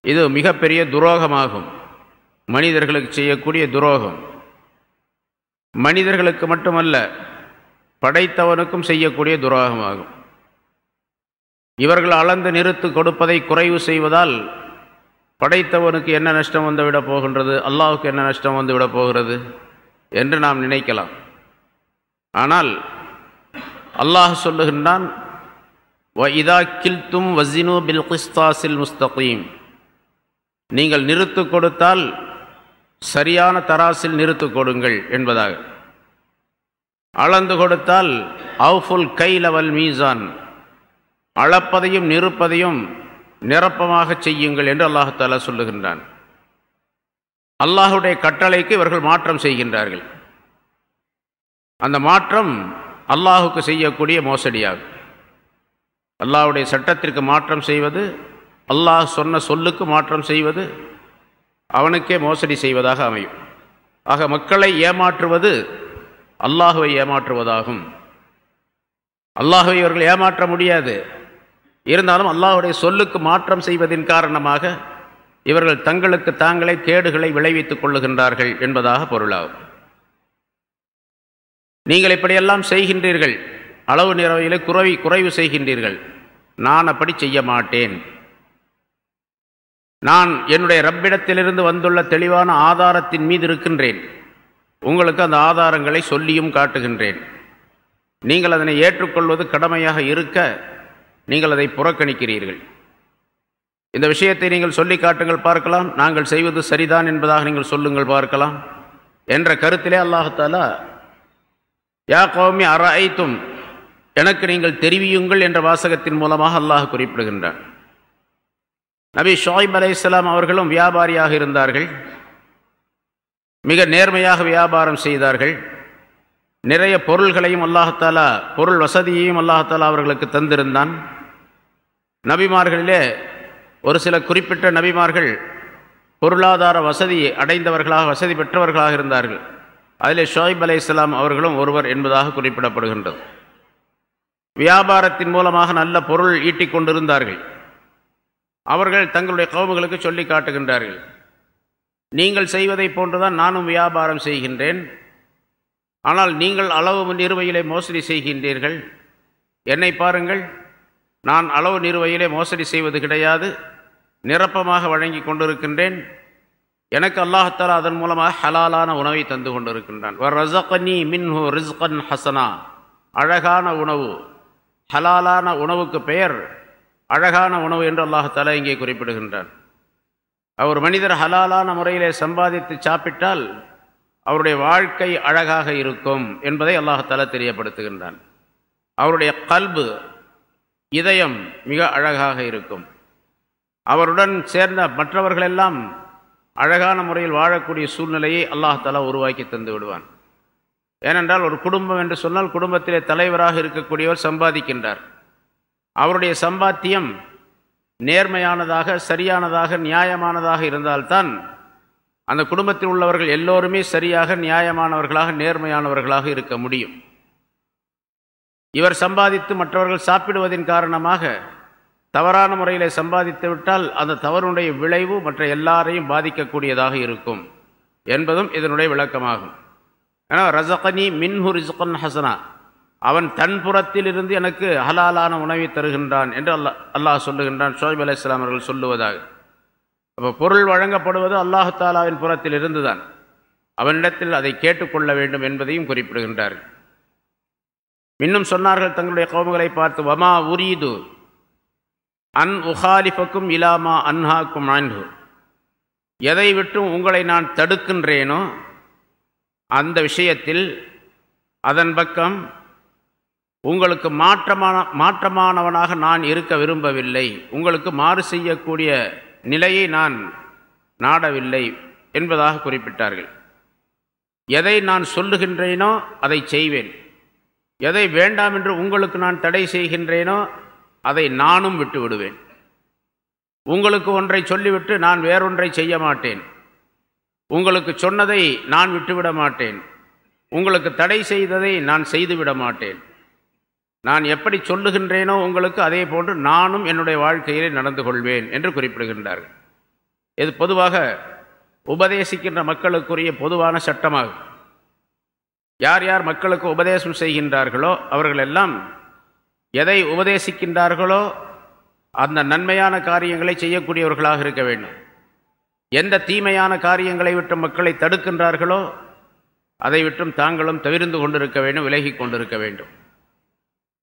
இது மிகப்பெரிய துரோகமாகும். மனிதர்களுக்கு செய்யக்கூடிய துரோகம். மனிதர்களுக்கு மட்டுமல்ல படைத்தவனுக்கும் செய்யக்கூடிய துரோகமாகும். இவர்கள் அளந்து நிறுத்து கொடுப்பதை குறைவு செய்வதால் படைத்தவனுக்கு என்ன நஷ்டம் வந்துவிடப் போகின்றது அல்லாவுக்கு என்ன நஷ்டம் வந்துவிடப் போகிறது என்று நாம் நினைக்கலாம். ஆனால் அல்லாஹ் சொல்லுகின்றான் வ இதா கில்தும் வசினு பில் கிஸ்தாசில் முஸ்தகீம். நீங்கள் நிறுத்து கொடுத்தால் சரியான தராசில் நிறுத்து கொடுங்கள் என்பதாக. அளந்து கொடுத்தால் அவுஃபுல் கை லெவல் மீசான். அளப்பதையும் நிறுப்பதையும் நிரப்பமாக செய்யுங்கள் என்று அல்லாஹால சொல்லுகின்றான். அல்லாஹுடைய கட்டளைக்கு இவர்கள் மாற்றம் செய்கின்றார்கள். அந்த மாற்றம் அல்லாஹுக்கு செய்யக்கூடிய மோசடியாகும். அல்லாஹுடைய சட்டத்திற்கு மாற்றம் செய்வது அல்லாஹ் சொன்ன சொல்லுக்கு மாற்றம் செய்வது அவனுக்கே மோசடி செய்வதாக அமையும். ஆக மக்களை ஏமாற்றுவது அல்லாஹுவை ஏமாற்றுவதாகும். அல்லாஹுவை இவர்கள் ஏமாற்ற முடியாது. இருந்தாலும் அல்லாஹுடைய சொல்லுக்கு மாற்றம் செய்வதின் காரணமாக இவர்கள் தங்களுக்கு தாங்களே கேடுகளை விளைவித்துக் கொள்ளுகின்றார்கள் என்பதாக பொருளாகும். நீங்கள் இப்படியெல்லாம் செய்கின்றீர்கள். அளவு நிறவையில் குறைவி குறைவு செய்கின்றீர்கள். நான் அப்படி செய்ய மாட்டேன். நான் என்னுடைய ரப்பிடத்திலிருந்து வந்துள்ள தெளிவான ஆதாரத்தின் மீது இருக்கின்றேன். உங்களுக்கு அந்த ஆதாரங்களை சொல்லியும் காட்டுகின்றேன். நீங்கள் அதனை ஏற்றுக்கொள்வது கடமையாக இருக்க நீங்கள் அதை புறக்கணிக்கிறீர்கள். இந்த விஷயத்தை நீங்கள் சொல்லி காட்டுங்கள் பார்க்கலாம். நாங்கள் செய்வது சரிதான் என்பதாக நீங்கள் சொல்லுங்கள் பார்க்கலாம். என்ற கருத்திலே அல்லாஹாலா யா கோமி அரைத்தும் எனக்கு நீங்கள் தெரிவியுங்கள் என்ற வாசகத்தின் மூலமாக அல்லாஹ் குறிப்பிடுகின்றான். நபி ஷாயிப் அலை இஸ்லாம் அவர்களும் வியாபாரியாக இருந்தார்கள். மிக நேர்மையாக வியாபாரம் செய்தார்கள். நிறைய பொருள்களையும் அல்லாஹாலா பொருள் வசதியையும் அல்லாஹாலா அவர்களுக்கு தந்திருந்தான். நபிமார்களிலே ஒரு சில குறிப்பிட்ட நபிமார்கள் பொருளாதார வசதி அடைந்தவர்களாக வசதி பெற்றவர்களாக இருந்தார்கள். அதிலே ஷோயிப் அலை இஸ்லாம் அவர்களும் ஒருவர் என்பதாக குறிப்பிடப்படுகின்றது. வியாபாரத்தின் மூலமாக நல்ல பொருள் ஈட்டிக் கொண்டிருந்தார்கள். அவர்கள் தங்களுடைய கவுமுகளுக்கு சொல்லி காட்டுகின்றார்கள். நீங்கள் செய்வதை போன்றுதான் நானும் வியாபாரம் செய்கின்றேன். ஆனால் நீங்கள் அளவு நிறுவையிலே மோசடி செய்கின்றீர்கள். என்னை பாருங்கள் நான் அளவு நிறுவையிலே மோசடி செய்வது கிடையாது. நிரப்பமாக வழங்கி கொண்டிருக்கின்றேன். எனக்கு அல்லாஹத்தாலா அதன் மூலமாக ஹலாலான உணவை தந்து கொண்டிருக்கின்றான். ரசகனி மின்ஹு ரிஸ்கன் ஹசனா. அழகான உணவு ஹலாலான உணவுக்கு பெயர். அழகான உணவு என்று அல்லாஹாலா இங்கே குறிப்பிடுகின்றான். அவர் மனிதர் ஹலாலான முறையிலே சம்பாதித்து சாப்பிட்டால் அவருடைய வாழ்க்கை அழகாக இருக்கும் என்பதை அல்லாஹாலா தெரியப்படுத்துகின்றான். அவருடைய கல்பு இதயம் மிக அழகாக இருக்கும். அவருடன் சேர்ந்த மற்றவர்களெல்லாம் அழகான முறையில் வாழக்கூடிய சூழ்நிலையை அல்லாஹாலா உருவாக்கி தந்து விடுவான். ஏனென்றால் ஒரு குடும்பம் என்று சொன்னால் குடும்பத்திலே தலைவராக இருக்கக்கூடியவர் சம்பாதிக்கின்றார். அவருடைய சம்பாத்தியம் நேர்மையானதாக சரியானதாக நியாயமானதாக இருந்தால்தான் அந்த குடும்பத்தில் உள்ளவர்கள் எல்லோருமே சரியாக நியாயமானவர்களாக நேர்மையானவர்களாக இருக்க முடியும். இவர் சம்பாதித்து மற்றவர்கள் சாப்பிடுவதன் காரணமாக தவறான முறையில் சம்பாதித்து விட்டால் அந்த தவறுடைய விளைவு மற்ற எல்லாரையும் பாதிக்கக்கூடியதாக இருக்கும் என்பதும் இதனுடைய விளக்கமாகும். ஏன்னா ரசகனி மின்ஹு ரிஸ்கன் ஹசனா. அவன் தன் புறத்தில் இருந்து எனக்கு ஹலாலான உணவை தருகின்றான் என்று அல்லாஹ் அல்லாஹ் சொல்லுகின்றான். ஷோஹிப் அலி இஸ்லாம் அவர்கள் சொல்லுவதாக. அப்போ பொருள் வழங்கப்படுவது அல்லாஹு தாலாவின் புறத்தில் இருந்துதான் அவனிடத்தில் அதை கேட்டுக்கொள்ள வேண்டும் என்பதையும் குறிப்பிடுகின்றார்கள். இன்னும் சொன்னார்கள் தங்களுடைய கோபங்களை பார்த்து வமா உரீது அன் உஹாலிஃபக்கும் இலாமா அன்ஹாக்கும் ஆன்ஹு எதை விட்டும் உங்களை நான் தடுக்கின்றேனோ அந்த விஷயத்தில் அதன் பக்கம் உங்களுக்கு மாற்றமான மாற்றமானவனாக நான் இருக்க விரும்பவில்லை. உங்களுக்கு மாறு செய்யக்கூடிய நிலையை நான் நாடவில்லை என்பதாக குறிப்பிட்டார்கள். எதை நான் சொல்லுகின்றேனோ அதை செய்வேன். எதை வேண்டாம் என்று உங்களுக்கு நான் தடை செய்கின்றேனோ அதை நானும் விட்டு விடுவேன் உங்களுக்கு ஒன்றை சொல்லிவிட்டு நான் வேறொன்றை செய்ய மாட்டேன். உங்களுக்கு சொன்னதை நான் விட்டுவிட மாட்டேன். உங்களுக்கு தடை செய்ததை நான் செய்துவிட மாட்டேன். நான் எப்படி சொல்லுகின்றேனோ உங்களுக்கு அதே போன்று நானும் என்னுடைய வாழ்க்கையிலே நடந்து கொள்வேன் என்று குறிப்பிடுகின்றார்கள். இது பொதுவாக உபதேசிக்கின்ற மக்களுக்குரிய பொதுவான சட்டமாகும். யார் யார் மக்களுக்கு உபதேசம் செய்கின்றார்களோ அவர்கள் எல்லாம் எதை உபதேசிக்கின்றார்களோ அந்த நன்மையான காரியங்களை செய்யக்கூடியவர்களாக இருக்க வேண்டும். எந்த தீமையான காரியங்களை விட்டு மக்களை தடுக்கின்றார்களோ அதை விட்டும் தாங்களும் தவிர்ந்து கொண்டிருக்க வேண்டும் விலகி கொண்டிருக்க வேண்டும்.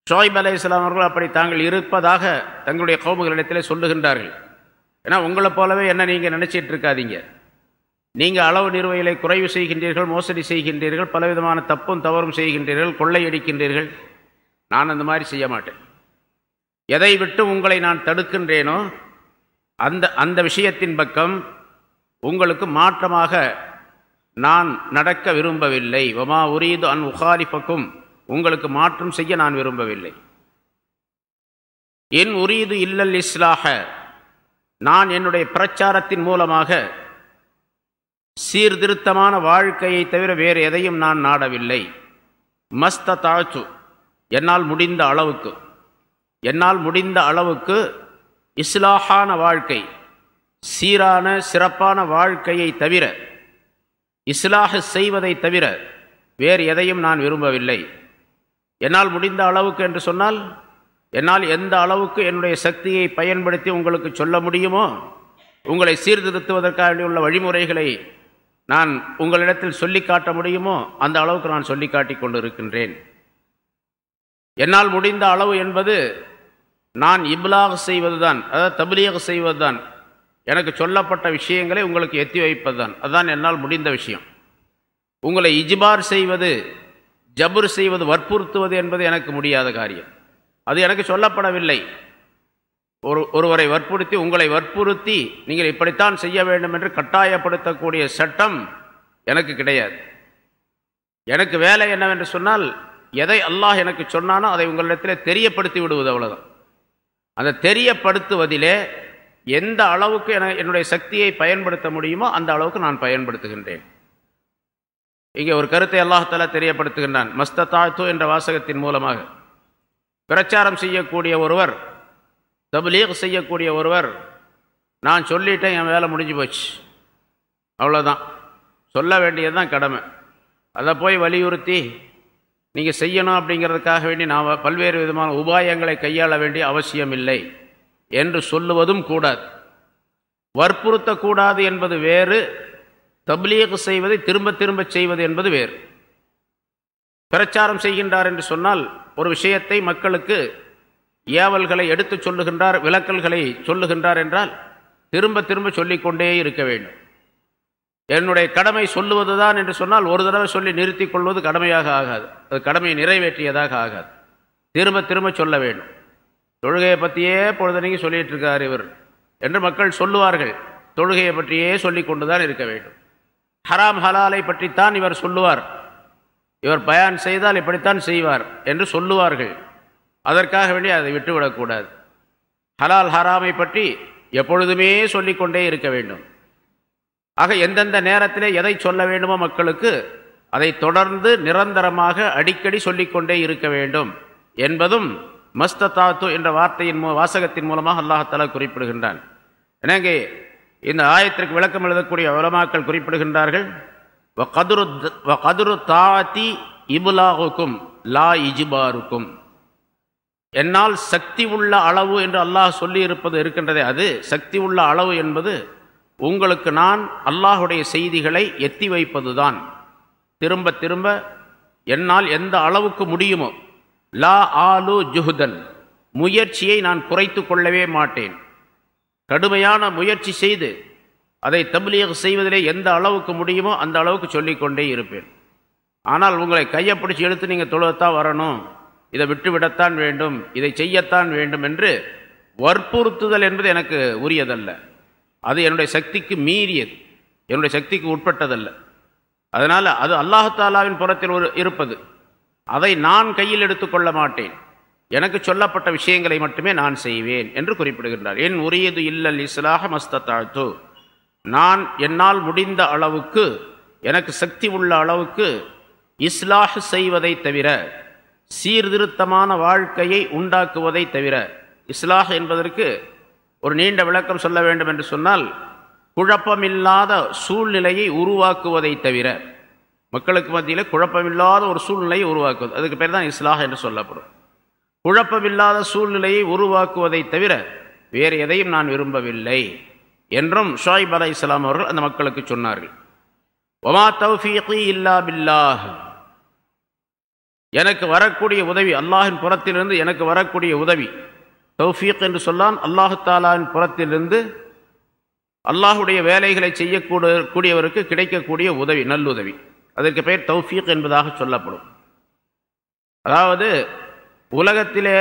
ஷோய்ப் அலே இஸ்லாம் அவர்கள் அப்படி தாங்கள் இருப்பதாக தங்களுடைய கோபுகளிடத்திலே சொல்லுகின்றார்கள். ஏன்னா உங்களை போலவே என்ன நீங்கள் நினச்சிட்டு இருக்காதீங்க. நீங்கள் அளவு நிறுவைகளை குறைவு செய்கின்றீர்கள் மோசடி செய்கின்றீர்கள் பலவிதமான தப்பும் தவறும் செய்கின்றீர்கள் கொள்ளையடிக்கின்றீர்கள். நான் அந்த மாதிரி செய்ய மாட்டேன். எதை விட்டு உங்களை நான் தடுக்கின்றேனோ அந்த அந்த விஷயத்தின் பக்கம் உங்களுக்கு மாற்றமாக நான் நடக்க விரும்பவில்லை. ஒமா உரீது அன் உகாலிஃபக்கும். உங்களுக்கு மாற்றம் செய்ய நான் விரும்பவில்லை. என் உரியது இல்லல் இஸ்லாக நான் என்னுடைய பிரச்சாரத்தின் மூலமாக சீர்திருத்தமான வாழ்க்கையை தவிர வேறு எதையும் நான் நாடவில்லை. மஸ்த தாழ்ச்சு என்னால் முடிந்த அளவுக்கு. என்னால் முடிந்த அளவுக்கு இஸ்லாஹான வாழ்க்கை சீரான சிறப்பான வாழ்க்கையை தவிர இஸ்லாஹ் செய்வதை தவிர வேறு எதையும் நான் விரும்பவில்லை. என்னால் முடிந்த அளவுக்கு என்று சொன்னால் என்னால் எந்த அளவுக்கு என்னுடைய சக்தியை பயன்படுத்தி உங்களுக்கு சொல்ல முடியுமோ உங்களை சீர்திருத்துவதற்காக உள்ள வழிமுறைகளை நான் உங்களிடத்தில் சொல்லி காட்ட முடியுமோ அந்த அளவுக்கு நான் சொல்லி காட்டி கொண்டிருக்கின்றேன். என்னால் முடிந்த அளவு என்பது நான் இப்லாக் செய்வதுதான் அதாவது தபிலியாக செய்வதுதான். எனக்கு சொல்லப்பட்ட விஷயங்களை உங்களுக்கு எத்தி வைப்பதுதான். அதுதான் என்னால் முடிந்த விஷயம். உங்களை இஜிபார் செய்வது ஜபுர் செய்வது வற்புறுத்துவது என்பது எனக்கு முடியாத காரியம். அது எனக்கு சொல்லப்படவில்லை. ஒரு ஒருவரை வற்புறுத்தி உங்களை வற்புறுத்தி நீங்கள் இப்படித்தான் செய்ய வேண்டும் என்று கட்டாயப்படுத்தக்கூடிய சட்டம் எனக்கு கிடையாது. எனக்கு வேலை என்னவென்று சொன்னால் எதை அல்லாஹ் எனக்கு சொன்னானோ அதை உங்களிடத்தில் தெரியப்படுத்தி விடுவது அவ்வளோதான் அந்த தெரியப்படுத்துவதிலே எந்த அளவுக்கு என என்னுடைய சக்தியை பயன்படுத்த முடியுமோ அந்த அளவுக்கு நான் பயன்படுத்துகின்றேன். இங்கே ஒரு கருத்தை அல்லாஹால தெரியப்படுத்துகின்றான். மஸ்தத்தாத்து என்ற வாசகத்தின் மூலமாக. பிரச்சாரம் செய்யக்கூடிய ஒருவர் தபுலீக் செய்யக்கூடிய ஒருவர் நான் சொல்லிட்டேன் என் வேலை முடிஞ்சு போச்சு. அவ்வளோதான் சொல்ல வேண்டியது தான் கடமை. அதை போய் வலியுறுத்தி நீங்கள் செய்யணும் அப்படிங்கிறதுக்காக வேண்டி நாம் பல்வேறு விதமான உபாயங்களை கையாள வேண்டிய அவசியம் இல்லை என்று சொல்லுவதும் கூடாது. வற்புறுத்தக்கூடாது என்பது வேறு தப்லீக் செய்வதை திரும்ப திரும்ப செய்வது என்பது வேறு. பிரச்சாரம் செய்கின்றார் என்று சொன்னால் ஒரு விஷயத்தை மக்களுக்கு ஏவல்களை எடுத்து சொல்லுகின்றார் விளக்கல்களை சொல்லுகின்றார் என்றால் திரும்ப திரும்ப சொல்லிக்கொண்டே இருக்க வேண்டும். என்னுடைய கடமை சொல்லுவதுதான் என்று சொன்னால் ஒரு தடவை சொல்லி நிறுத்தி கொள்வது கடமையாக ஆகாது. அது கடமையை நிறைவேற்றியதாக ஆகாது. திரும்ப திரும்ப சொல்ல வேண்டும். தொழுகையை பற்றியே பொழுதனைக்கு சொல்லிட்டு இருக்கார் இவர். என்று மக்கள் சொல்லுவார்கள். தொழுகையை பற்றியே சொல்லி கொண்டு தான் இருக்க வேண்டும். ஹராம் ஹலாலை பற்றித்தான் இவர் சொல்லுவார். இவர் பயான் செய்தால் இப்படித்தான் செய்வார் என்று சொல்லுவார்கள். அதற்காக வேண்டி அதை விட்டுவிடக்கூடாது ஹலால் ஹராமை பற்றி எப்பொழுதுமே சொல்லிக்கொண்டே இருக்க வேண்டும். ஆக எந்தெந்த நேரத்திலே எதை சொல்ல வேண்டுமோ மக்களுக்கு அதை தொடர்ந்து நிரந்தரமாக அடிக்கடி சொல்லிக்கொண்டே இருக்க வேண்டும் என்பதும் மஸ்தத்தாத்து என்ற வார்த்தையின் மூ வாசகத்தின் மூலமாக அல்லாஹாலா குறிப்பிடுகின்றான். எனவே இந்த ஆயத்திற்கு விளக்கம் எழுதக்கூடிய உலமாக்கள் குறிப்பிடுகின்றார்கள் கதுரு தாத்தி இபுலாகுக்கும் லா இஜிபாருக்கும். என்னால் சக்தி உள்ள அளவு என்று அல்லாஹ் சொல்லி இருப்பது இருக்கின்றதே அது சக்தி உள்ள அளவு என்பது உங்களுக்கு நான் அல்லாஹுடைய செய்திகளை எத்தி வைப்பதுதான். திரும்ப திரும்ப என்னால் எந்த அளவுக்கு முடியுமோ லா ஆலு ஜுஹுதன் முயற்சியை நான் குறைத்து கொள்ளவே மாட்டேன். கடுமையான முயற்சி செய்து அதை தபிலியக செய்வதிலே எந்த அளவுக்கு முடியுமோ அந்த அளவுக்கு சொல்லிக்கொண்டே இருப்பேன். ஆனால் உங்களை கையை பிடிச்சி எடுத்து நீங்கள் தொழுகத்தான் வரணும். இதை விட்டுவிடத்தான் வேண்டும். இதை செய்யத்தான் வேண்டும் என்று வற்புறுத்துதல் என்பது எனக்கு உரியதல்ல. அது என்னுடைய சக்திக்கு மீறியது. என்னுடைய சக்திக்கு உட்பட்டதல்ல. அதனால் அது அல்லாஹாலாவின் புறத்தில் ஒரு இருப்பது. அதை நான் கையில் எடுத்துக்கொள்ள மாட்டேன். எனக்கு சொல்லப்பட்ட விஷயங்களை மட்டுமே நான் செய்வேன் என்று குறிப்பிடுகின்றார். என் உரியது இல்லல் இஸ்லாஹ மஸ்தத்தாழ்த்து நான் என்னால் முடிந்த அளவுக்கு எனக்கு சக்தி உள்ள அளவுக்கு இஸ்லாஹ் செய்வதை தவிர சீர்திருத்தமான வாழ்க்கையை உண்டாக்குவதை தவிர இஸ்லாஹ் என்பதற்கு ஒரு நீண்ட விளக்கம் சொல்ல வேண்டும் என்று சொன்னால் குழப்பமில்லாத சூழ்நிலையை உருவாக்குவதை தவிர மக்களுக்கு மத்தியில் குழப்பமில்லாத ஒரு சூழ்நிலையை உருவாக்குவது. அதுக்கு பேர் தான் இஸ்லாஹ் என்று சொல்லப்படும். குழப்பமில்லாத சூழ்நிலையை உருவாக்குவதை தவிர வேறு எதையும் நான் விரும்பவில்லை என்றும் ஷாயிப் அலை இஸ்லாம் அவர்கள் அந்த மக்களுக்கு சொன்னார்கள். ஒமா தௌஃபீகி இல்லா பில்லாஹ். எனக்கு வரக்கூடிய உதவி அல்லாஹின் புறத்திலிருந்து எனக்கு வரக்கூடிய உதவி. தௌஃபீக் என்று சொல்லாம் அல்லாஹு தாலாவின் புறத்திலிருந்து அல்லாஹுடைய வேலைகளை செய்யக்கூட கூடியவருக்கு கிடைக்கக்கூடிய உதவி நல்லுதவி. அதற்கு பெயர் தௌஃபீக் என்பதாக சொல்லப்படும். அதாவது உலகத்திலே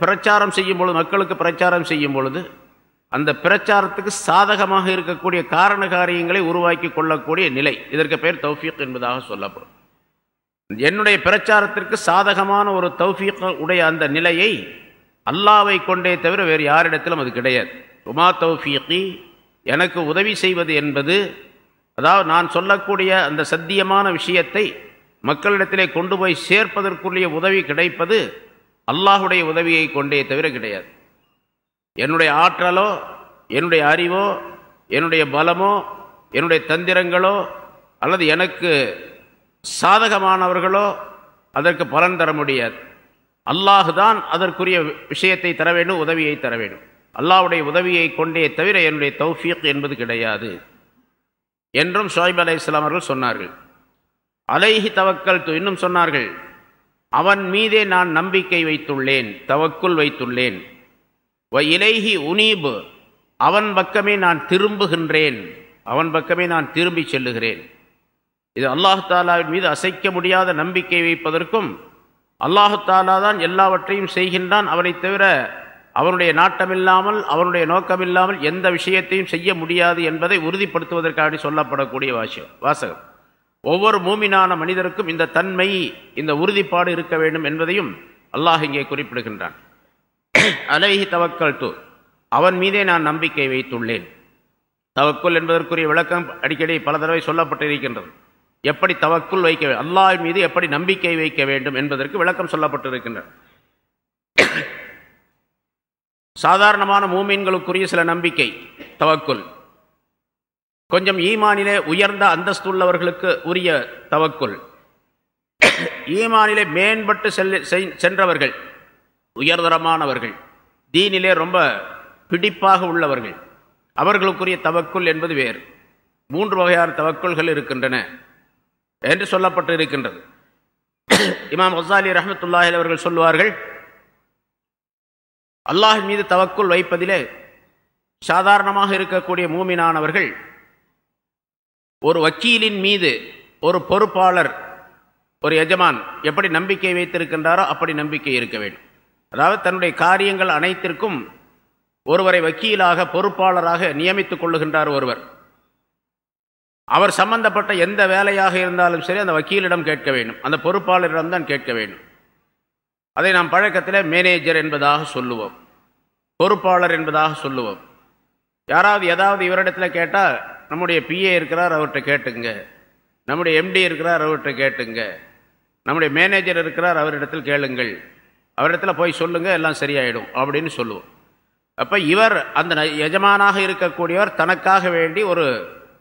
பிரச்சாரம் செய்யும் பொழுது மக்களுக்கு பிரச்சாரம் செய்யும் பொழுது அந்த பிரச்சாரத்துக்கு சாதகமாக இருக்கக்கூடிய காரண காரியங்களை உருவாக்கி கொள்ளக்கூடிய நிலை. இதற்கு பெயர் தௌஃபீக் என்பதாக சொல்லப்படும். என்னுடைய பிரச்சாரத்திற்கு சாதகமான ஒரு தௌஃபீக் உடைய அந்த நிலையை அல்லாவை கொண்டே தவிர வேறு யாரிடத்திலும் அது கிடையாது. உமா தௌஃபீக்கி எனக்கு உதவி செய்வது என்பது அதாவது நான் சொல்லக்கூடிய அந்த சத்தியமான விஷயத்தை மக்களிடத்திலே கொண்டு போய் சேர்ப்பதற்குரிய உதவி கிடைப்பது அல்லாஹுடைய உதவியை கொண்டே தவிர கிடையாது. என்னுடைய ஆற்றலோ என்னுடைய அறிவோ என்னுடைய பலமோ என்னுடைய தந்திரங்களோ அல்லது எனக்கு சாதகமானவர்களோ அதற்கு பலன் தர முடியாது. அல்லாஹுதான் அதற்குரிய விஷயத்தை தர வேண்டும் உதவியை தர வேண்டும். அல்லாஹுடைய உதவியை கொண்டே தவிர என்னுடைய தௌஃபீக் என்பது கிடையாது. என்றும் ஷோஹிப் அலை இஸ்லாம் அவர்கள் சொன்னார்கள். அலைஹி தவக்கல் இன்னும் சொன்னார்கள் அவன் மீதே நான் நம்பிக்கை வைத்துள்ளேன் தவக்குள் வைத்துள்ளேன். வ இலைஹி உனீபு அவன் பக்கமே நான் திரும்புகின்றேன் அவன் பக்கமே நான் திரும்பி செல்லுகிறேன். இது அல்லாஹாலாவின் மீது அசைக்க முடியாத நம்பிக்கை வைப்பதற்கும் அல்லாஹு தாலா தான் எல்லாவற்றையும் செய்கின்றான் அவனை தவிர அவனுடைய நாட்டமில்லாமல் அவனுடைய நோக்கமில்லாமல் எந்த விஷயத்தையும் செய்ய முடியாது என்பதை உறுதிப்படுத்துவதற்காக சொல்லப்படக்கூடிய வாசியம் வாசகம். ஒவ்வொரு மூமினான மனிதருக்கும் இந்த தன்மை இந்த உறுதிப்பாடு இருக்க வேண்டும் என்பதையும் அல்லாஹ் இங்கே குறிப்பிடுகின்றான். *clears throat* அலைஹி தவக்கல் து அவன் மீதே நான் நம்பிக்கை வைத்துள்ளேன். தவக்குல் என்பதற்குரிய விளக்கம் அடிக்கடி பல தடவை சொல்லப்பட்டிருக்கின்றது. எப்படி தவக்குள் வைக்க வேண்டும் அல்லாஹ் மீது எப்படி நம்பிக்கை வைக்க வேண்டும் என்பதற்கு விளக்கம் சொல்லப்பட்டிருக்கின்றன *clears throat* சாதாரணமான மூமீன்களுக்குரிய சில நம்பிக்கை தவக்குள் கொஞ்சம் ஈமானிலே உயர்ந்த அந்தஸ்து உள்ளவர்களுக்கு உரிய தவக்குள் ஈமானிலே மேம்பட்டு செல்ல சென்றவர்கள் உயர்தரமானவர்கள் தீனிலே ரொம்ப பிடிப்பாக உள்ளவர்கள் அவர்களுக்குரிய தவக்குல் என்பது வேறு. மூன்று வகையான தவக்குள்கள் இருக்கின்றன என்று சொல்லப்பட்டு இருக்கின்றது. இமாம் ஹசாலி ரஹமத்துல்லாஹி அவர்கள் சொல்லுவார்கள் அல்லாஹின் மீது தவக்குள் வைப்பதிலே சாதாரணமாக இருக்கக்கூடிய மூமினானவர்கள் ஒரு வக்கீலின் மீது ஒரு பொறுப்பாளர் ஒரு எஜமான் எப்படி நம்பிக்கை வைத்திருக்கின்றாரோ அப்படி நம்பிக்கை இருக்க வேண்டும். அதாவது தன்னுடைய காரியங்கள் அனைத்திற்கும் ஒருவரை வக்கீலாக பொறுப்பாளராக நியமித்துக் கொள்ளுகின்றார் ஒருவர். அவர் சம்பந்தப்பட்ட எந்த வேலையாக இருந்தாலும் சரி அந்த வக்கீலிடம் கேட்க வேண்டும். அந்த பொறுப்பாளரிடம் தான் கேட்க வேண்டும். அதை நாம் பழக்கத்தில் மேனேஜர் என்பதாக சொல்லுவோம். பொறுப்பாளர் என்பதாக சொல்லுவோம். யாராவது ஏதாவது இவரிடத்தில் கேட்டால் நம்முடைய பிஏ இருக்கிறார் அவர்கிட்ட கேட்டுங்க நம்முடைய எம்டி இருக்கிறார் அவர்கிட்ட கேட்டுங்க. நம்முடைய மேனேஜர் இருக்கிறார் அவரிடத்தில் கேளுங்கள். அவரிடத்தில் போய் சொல்லுங்கள் எல்லாம் சரியாயிடும் அப்படின்னு சொல்லுவோம். அப்போ இவர் அந்த எஜமானாக இருக்கக்கூடியவர் தனக்காக வேண்டி ஒரு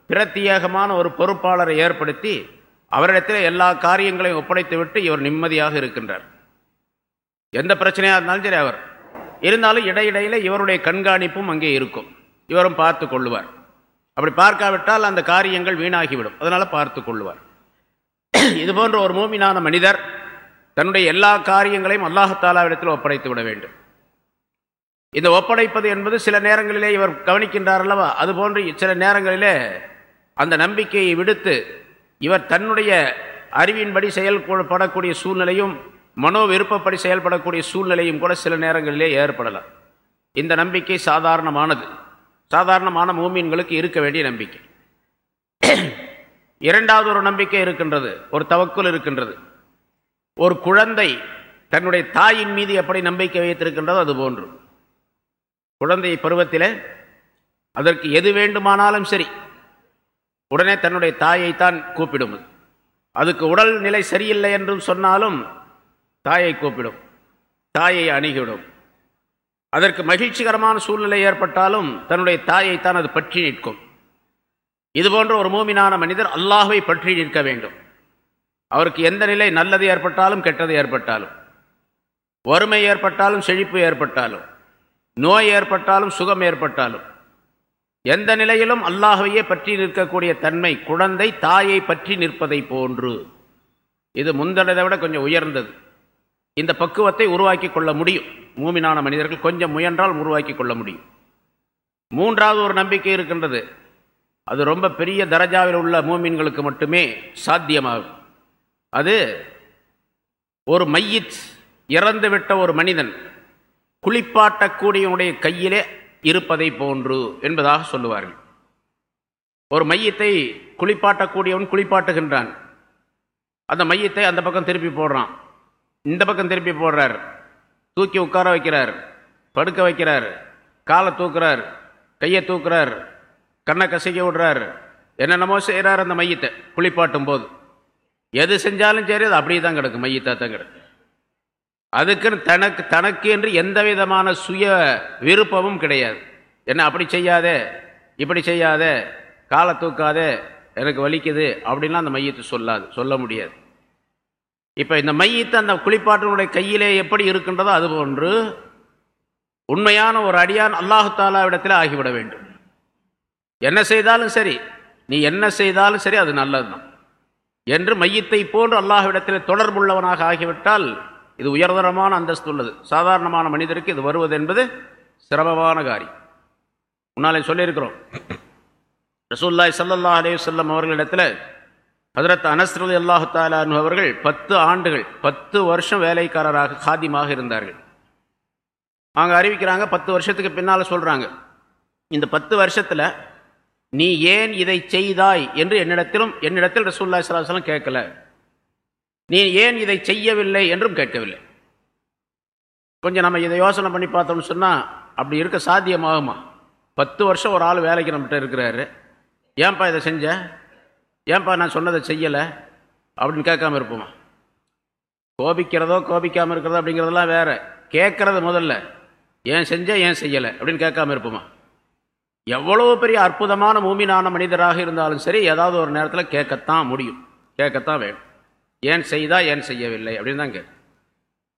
பிரத்யேகமான ஒரு பொறுப்பாளரை ஏற்படுத்தி அவரிடத்தில் எல்லா காரியங்களையும் ஒப்படைத்து விட்டு இவர் நிம்மதியாக இருக்கின்றார். எந்த பிரச்சனையாக இருந்தாலும் சரி அவர். இருந்தாலும் இடையிடையில் இவருடைய கண்காணிப்பும் அங்கே இருக்கும். இவரும் பார்த்து கொள்ளுவார். அப்படி பார்க்காவிட்டால் அந்த காரியங்கள் வீணாகிவிடும். அதனால் பார்த்து கொள்ளுவார் *clears throat* இது போன்ற ஒரு மூமினான மனிதர் தன்னுடைய எல்லா காரியங்களையும் அல்லாஹாலாவிடத்தில் ஒப்படைத்து விட வேண்டும். இந்த ஒப்படைப்பது என்பது சில நேரங்களிலே இவர் கவனிக்கின்றார் அல்லவா? அதுபோன்று சில நேரங்களிலே அந்த நம்பிக்கையை விடுத்து இவர் தன்னுடைய அறிவின்படி செயல்படக்கூடிய சூழ்நிலையும் மனோ விருப்பப்படி செயல்படக்கூடிய சூழ்நிலையும் கூட சில நேரங்களிலே ஏற்படலாம். இந்த நம்பிக்கை சாதாரணமானது. சாதாரணமான மூமீன்களுக்கு இருக்க வேண்டிய நம்பிக்கை. இரண்டாவது ஒரு நம்பிக்கை இருக்கின்றது ஒரு தவக்குல் இருக்கின்றது. ஒரு குழந்தை தன்னுடைய தாயின் மீது எப்படி நம்பிக்கை வைத்திருக்கின்றதோ அது போன்று. குழந்தை பருவத்தில் அதற்கு எது வேண்டுமானாலும் சரி உடனே தன்னுடைய தாயைத்தான் கூப்பிடும். அதுக்கு உடல் நிலை சரியில்லை என்றும் சொன்னாலும் தாயை கூப்பிடும். தாயை அணுகிவிடும். அதற்கு மகிழ்ச்சிகரமான சூழ்நிலை ஏற்பட்டாலும் தன்னுடைய தாயைத்தான் அது பற்றி நிற்கும். இது போன்ற ஒரு மூமினான மனிதர் அல்லாஹை பற்றி நிற்க வேண்டும். அவருக்கு எந்த நிலை நல்லது ஏற்பட்டாலும் கெட்டது ஏற்பட்டாலும் வறுமை ஏற்பட்டாலும் செழிப்பு ஏற்பட்டாலும் நோய் ஏற்பட்டாலும் சுகம் ஏற்பட்டாலும் எந்த நிலையிலும் அல்லாஹையே பற்றி நிற்கக்கூடிய தன்மை குழந்தை தாயை பற்றி நிற்பதை போன்று. இது முந்தனதை விட கொஞ்சம் உயர்ந்தது. இந்த பக்குவத்தை உருவாக்கி கொள்ள முடியும். மூமினான மனிதர்கள் கொஞ்சம் முயன்றால் உருவாக்கி கொள்ள முடியும். மூன்றாவது ஒரு நம்பிக்கை இருக்கின்றது. அது ரொம்ப பெரிய தரஜாவில் உள்ள மூமின்களுக்கு மட்டுமே சாத்தியமாகும். அது ஒரு மையித் இறந்துவிட்ட ஒரு மனிதன் குளிப்பாட்டக்கூடியவனுடைய கையிலே இருப்பதை போன்று என்பதாக சொல்லுவார்கள். ஒரு மையத்தை குளிப்பாட்டக்கூடியவன் குளிப்பாட்டுகின்றான். அந்த மையத்தை அந்த பக்கம் திருப்பி போடுறான். இந்த பக்கம் திருப்பி போடுறார். தூக்கி உட்கார வைக்கிறார். படுக்க வைக்கிறார். காலை தூக்குறார். கையை தூக்குறார். கண்ணை கசைக்க விடுறார். என்னென்னமோ செய்கிறார் அந்த மையத்தை குளிப்பாட்டும் போது. எது செஞ்சாலும் சரி அது அப்படியே தான் கிடக்கும் மையத்தை தான் கிடக்கும் அதுக்குன்னு தனக்கு தனக்கு என்று எந்த விதமான சுய விருப்பமும் கிடையாது. என்ன அப்படி செய்யாதே இப்படி செய்யாதே காலை தூக்காதே எனக்கு வலிக்குது அப்படின்லாம் அந்த மையத்தை சொல்லாது சொல்ல முடியாது. இப்போ இந்த மையத்தை அந்த குளிப்பாட்டினுடைய கையிலே எப்படி இருக்கின்றதோ அதுபோன்று உண்மையான ஒரு அடியான் அல்லாஹு தாலாவிடத்தில் ஆகிவிட வேண்டும். என்ன செய்தாலும் சரி நீ என்ன செய்தாலும் சரி அது நல்லதுதான். என்று மையத்தை போன்று அல்லாஹ்விடத்தில் தொடர்புள்ளவனாக ஆகிவிட்டால் இது உயர்தரமான அந்தஸ்து உள்ளது. சாதாரணமான மனிதருக்கு இது வருவது என்பது சிரமமான காரியம் முன்னாலே சொல்லியிருக்கிறோம். ரசூல்லாய் சல்லல்லா அலே சொல்லம் அவர்களிடத்தில் ஹதரத் அனஸ்ரது அல்லாஹு தாலானு அவர்கள் பத்து ஆண்டுகள் பத்து வருஷம் வேலைக்காரராக காதியமாக இருந்தார்கள். அவங்க அறிவிக்கிறாங்க பத்து வருஷத்துக்கு பின்னால் சொல்கிறாங்க இந்த பத்து வருஷத்தில் நீ ஏன் இதை செய்தாய் என்று என்னிடத்திலும் என்னிடத்தில் ரசூல்லா சலாஹலம் கேட்கல. நீ ஏன் இதை செய்யவில்லை என்றும் கேட்கவில்லை. கொஞ்சம் நம்ம இதை யோசனை பண்ணி பார்த்தோம்னு சொன்னால் அப்படி இருக்க சாத்தியமாகுமா? பத்து வருஷம் ஒரு ஆள் வேலைக்கு நம்மகிட்ட இருக்கிறாரு. ஏன்பா இதை செஞ்ச? ஏன்பா நான் சொன்னதை செய்யலை? அப்படின்னு கேட்காம இருப்போமா? கோபிக்கிறதோ கோபிக்காமல் இருக்கிறதோ அப்படிங்கிறதெல்லாம் வேறு. கேட்குறது முதல்ல. ஏன் செஞ்சேன் ஏன் செய்யலை? அப்படின்னு கேட்காம இருப்போமா? எவ்வளோ பெரிய அற்புதமான மூமினான மனிதராக இருந்தாலும் சரி ஏதாவது ஒரு நேரத்தில் கேட்கத்தான் முடியும். கேட்கத்தான் வேணும். ஏன் செய்தா ஏன் செய்யவில்லை? அப்படின்னு தான் கேட்கும்.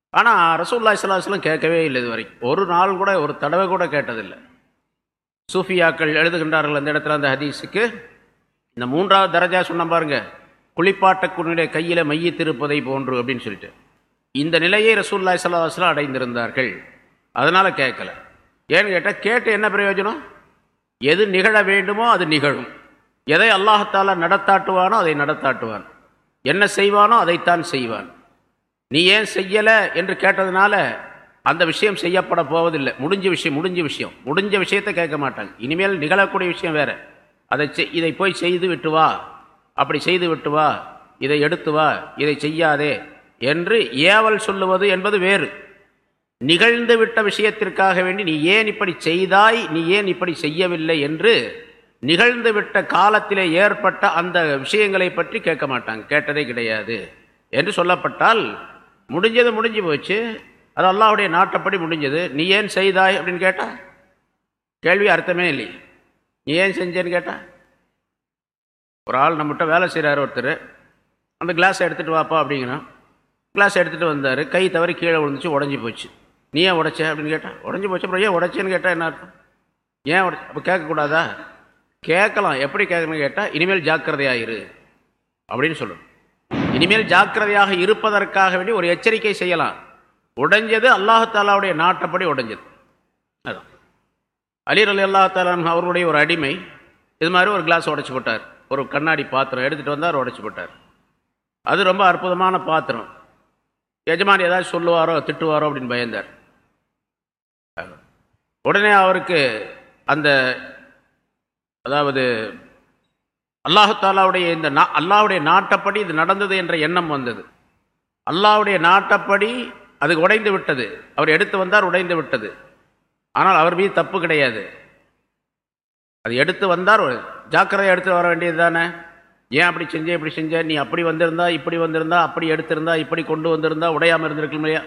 ஆனால் ரசூல்லா இஸ்லாஸ்லாம் கேட்கவே இல்லை இது வரைக்கும். ஒரு நாள் கூட ஒரு தடவை கூட கேட்டதில்லை. சூஃபியாக்கள் எழுதுகின்றார்கள் அந்த இடத்துல அந்த ஹதீஸுக்கு. இந்த மூன்றாவது தரஜா சொன்ன பாருங்க குளிப்பாட்டக்குனுடைய கையில் மையத்திருப்பதை போன்று அப்படின்னு சொல்லிட்டு. இந்த நிலையை ரசூல்லாய் சல்லாஸ்லாம் அடைந்திருந்தார்கள். அதனால் கேட்கல. ஏன்னு கேட்டால் கேட்டு என்ன பிரயோஜனம்? எது நிகழ வேண்டுமோ அது நிகழும். எதை அல்லாஹத்தாலா நடத்தாட்டுவானோ அதை நடத்தாட்டுவான். என்ன செய்வானோ அதைத்தான் செய்வான். நீ ஏன் செய்யலை என்று கேட்டதுனால அந்த விஷயம் செய்யப்பட போவதில்லை. முடிஞ்ச விஷயம் முடிஞ்ச விஷயம். முடிஞ்ச விஷயத்தை கேட்க மாட்டாங்க. இனிமேல் நிகழக்கூடிய விஷயம் வேறு. அதை இதை போய் செய்து விட்டு வா அப்படி செய்து விட்டு வா இதை எடுத்து வா இதை செய்யாதே என்று ஏவல் சொல்லுவது என்பது வேறு. நிகழ்ந்து விட்ட விஷயத்திற்காக வேண்டி நீ ஏன் இப்படி செய்தாய்? நீ ஏன் இப்படி செய்யவில்லை என்று நிகழ்ந்து விட்ட காலத்திலே ஏற்பட்ட அந்த விஷயங்களை பற்றி கேட்க மாட்டாங்க. கேட்டதே கிடையாது என்று சொல்லப்பட்டால் முடிஞ்சது முடிஞ்சு போச்சு. அது அல்லாவுடைய நாட்டப்படி முடிஞ்சது. நீ ஏன் செய்தாய் அப்படின்னு கேட்டா? கேள்வி அர்த்தமே இல்லை ஏன் செஞ்சேன்னு கேட்டால் ஒரு ஆள் நம்மகிட்ட வேலை செய்கிறார் ஒருத்தர் அந்த கிளாஸ் எடுத்துகிட்டு வாப்பா அப்படிங்கிறான். கிளாஸ் எடுத்துகிட்டு வந்தார் கை தவறி கீழே விழுந்துச்சு உடஞ்சி போச்சு. நீ ஏன் உடைச்ச அப்படின்னு கேட்டான் உடஞ்சி போச்சு அப்புறம் ஏன் உடைச்சேன்னு கேட்டால் என்ன அர்த்தம்? ஏன் உடச்ச அப்போ கேட்கக்கூடாதா? கேட்கலாம். எப்படி கேட்கணும்னு கேட்டால் இனிமேல் ஜாக்கிரதையாயிரு அப்படின்னு சொல்லணும். இனிமேல் ஜாக்கிரதையாக இருப்பதற்காக வேண்டி ஒரு எச்சரிக்கை செய்யலாம். உடைஞ்சது அல்லாஹாலாவுடைய நாட்டப்படி உடைஞ்சது. அதான். அலீர் அலி அல்லாஹாலான் அவருடைய ஒரு அடிமை இது மாதிரி ஒரு கிளாஸ் உடைச்சி போட்டார். ஒரு கண்ணாடி பாத்திரம் எடுத்துகிட்டு வந்தார் உடைச்சி போட்டார். அது ரொம்ப அற்புதமான பாத்திரம். எஜமானி ஏதாச்சும் சொல்லுவாரோ திட்டுவாரோ அப்படின்னு பயந்தார். உடனே அவருக்கு அந்த அதாவது அல்லாஹாலாவுடைய இந்த நா அல்லாவுடைய நாட்டப்படி இது நடந்தது என்ற எண்ணம் வந்தது. அல்லாவுடைய நாட்டப்படி அது உடைந்து விட்டது. அவர் எடுத்து வந்தார் உடைந்து விட்டது. ஆனால் அவர் மீது தப்பு கிடையாது. அது எடுத்து வந்தார் ஜாக்கிரதை எடுத்து வர வேண்டியது தானே? ஏன் அப்படி செஞ்ச இப்படி செஞ்ச? நீ அப்படி வந்திருந்தா இப்படி வந்திருந்தா அப்படி எடுத்திருந்தா இப்படி கொண்டு வந்திருந்தா உடையாமல் இருந்திருக்கணும்? இல்லையா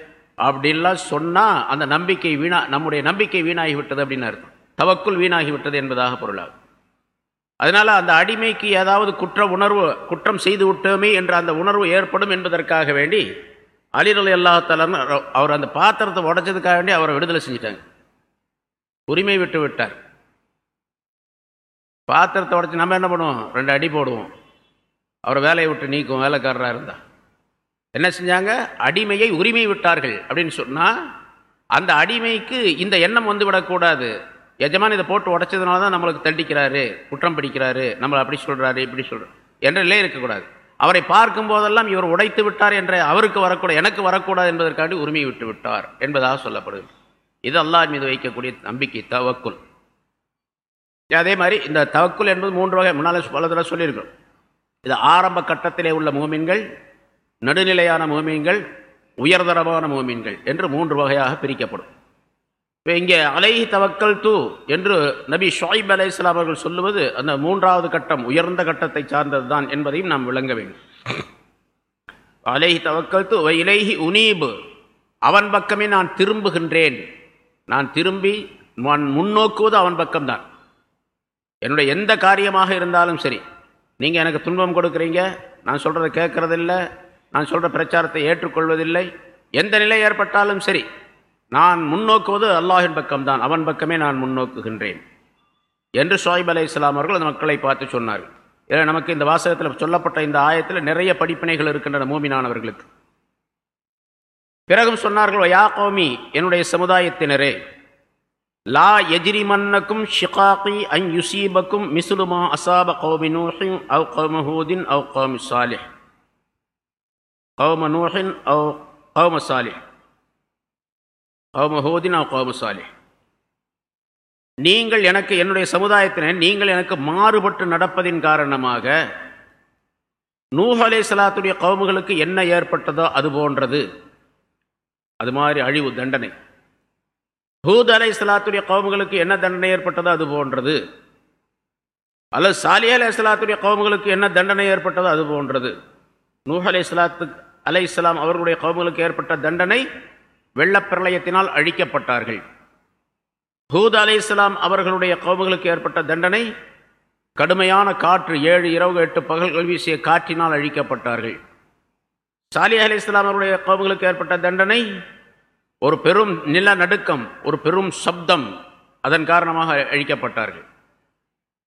அப்படின்லாம் சொன்னால் அந்த நம்பிக்கை வீணா நம்முடைய நம்பிக்கை வீணாகி விட்டது அப்படின்னு அர்த்தம். தவக்குள் வீணாகி விட்டது என்பதாக பொருளாகும். அதனால் அந்த அடிமைக்கு ஏதாவது குற்ற உணர்வு குற்றம் செய்து விட்டோமே என்ற அந்த உணர்வு ஏற்படும் என்பதற்காக வேண்டி அலிரலி அல்லாஹாலன்னு அவர் அந்த பாத்திரத்தை உடைச்சதுக்காக வேண்டி அவரை விடுதலை செஞ்சிட்டாங்க. உரிமை விட்டு விட்டார். பாத்திரத்தை உடச்சி நம்ம என்ன பண்ணுவோம்? ரெண்டு அடி போடுவோம். அவரை வேலையை விட்டு நீக்கும் வேலைக்காரராக இருந்தா. என்ன செஞ்சாங்க? அடிமையை உரிமை விட்டார்கள் அப்படின்னு சொன்னால் அந்த அடிமைக்கு இந்த எண்ணம் வந்து விடக்கூடாது எஜமான் இதை போட்டு உடைச்சதுனால தான் நம்மளுக்கு தண்டிக்கிறாரு குற்றம் பிடிக்கிறாரு நம்மளை அப்படி சொல்கிறாரு இப்படி சொல்கிறார் என்ற நிலை இருக்கக்கூடாது. அவரை பார்க்கும் போதெல்லாம் இவர் உடைத்து விட்டார் என்ற அவருக்கு வரக்கூடாது எனக்கு வரக்கூடாது என்பதற்காண்டி உரிமை விட்டு விட்டார் என்பதாக சொல்லப்படுகிறது. இது அல்லாஹ் மீது வைக்கக்கூடிய நம்பிக்கை தவக்குள் அதே மாதிரி இந்த தவக்குள் என்பது மூன்று வகை முன்னால் பல தடவை சொல்லியிருக்கிறோம். இது ஆரம்ப கட்டத்திலே உள்ள மூமின்கள் நடுநிலையான மூமீன்கள் உயர்தரமான மூமீன்கள் என்று மூன்று வகையாக பிரிக்கப்படும். இப்போ இங்கே அலைஹி தவக்கல் தூ என்று நபி ஷாயிப் அலை இஸ்லாம் அவர்கள் சொல்லுவது அந்த மூன்றாவது கட்டம் உயர்ந்த கட்டத்தை சார்ந்தது தான் என்பதையும் நாம் விளங்க வேண்டும். அலைஹி தவக்கல் தூ இலைஹி உனீபு அவன் பக்கமே நான் திரும்புகின்றேன். நான் திரும்பி நான் முன்னோக்குவது அவன் பக்கம்தான். என்னுடைய எந்த காரியமாக இருந்தாலும் சரி நீங்கள் எனக்கு துன்பம் கொடுக்குறீங்க நான் சொல்கிறத கேட்குறதில்ல நான் சொல்கிற பிரச்சாரத்தை ஏற்றுக்கொள்வதில்லை எந்த நிலை ஏற்பட்டாலும் சரி நான் முன்னோக்குவது அல்லாஹின் பக்கம்தான் அவன் பக்கமே நான் முன்னோக்குகின்றேன் என்று ஷாயிப் அலை இஸ்லாம் அவர்கள் அந்த மக்களை பார்த்து சொன்னார்கள். இதில் நமக்கு இந்த வாசகத்தில் சொல்லப்பட்ட இந்த ஆயத்தில் நிறைய படிப்பினைகள் இருக்கின்றன மூமினானவர்களுக்கு. பிறகும் சொன்னார்கள் யா கோமி என்னுடைய சமுதாயத்தினரே லா எஜிரி மன்னக்கும் ஷிகாகி அன் யுசீபக்கும் மிசுலுமா அசாப கௌமி நூஹின் அவ் கௌம ஹூதின் அவ் கௌமி சாலிஹ். கௌம நூஹின் அவ் கௌம சாலிஹ். கௌம ஹூதின் அவ் கௌம சாலிஹ். நீங்கள் எனக்கு என்னுடைய சமுதாயத்தினர் நீங்கள் எனக்கு மாறுபட்டு நடப்பதின் காரணமாக நூஹ் அலே சலாத்துடைய கௌமுகளுக்கு என்ன ஏற்பட்டதோ அது போன்றது. அது மாதிரி அழிவு தண்டனை. ஹூத் அலை இஸ்லாத்துடைய கவுமுகளுக்கு என்ன தண்டனை ஏற்பட்டதோ அது போன்றது. அல்லது சாலி அலை சலாத்துடைய கவுமுகளுக்கு என்ன தண்டனை ஏற்பட்டதோ அது போன்றது. நூஹ் அலை இஸ்லாத்து அலை இஸ்லாம் அவர்களுடைய கவுமுகளுக்கு ஏற்பட்ட தண்டனை வெள்ளப்பிரளயத்தினால் அழிக்கப்பட்டார்கள். ஹூத் அலை இஸ்லாம் அவர்களுடைய கவுமுகளுக்கு ஏற்பட்ட தண்டனை கடுமையான காற்று ஏழு இரவு எட்டு பகல்கள் வீசிய காற்றினால் அழிக்கப்பட்டார்கள். சாலி அலி இஸ்லாம் அவருடைய ஏற்பட்ட தண்டனை ஒரு பெரும் நிலநடுக்கம் ஒரு பெரும் சப்தம் அதன் காரணமாக அழிக்கப்பட்டார்கள்.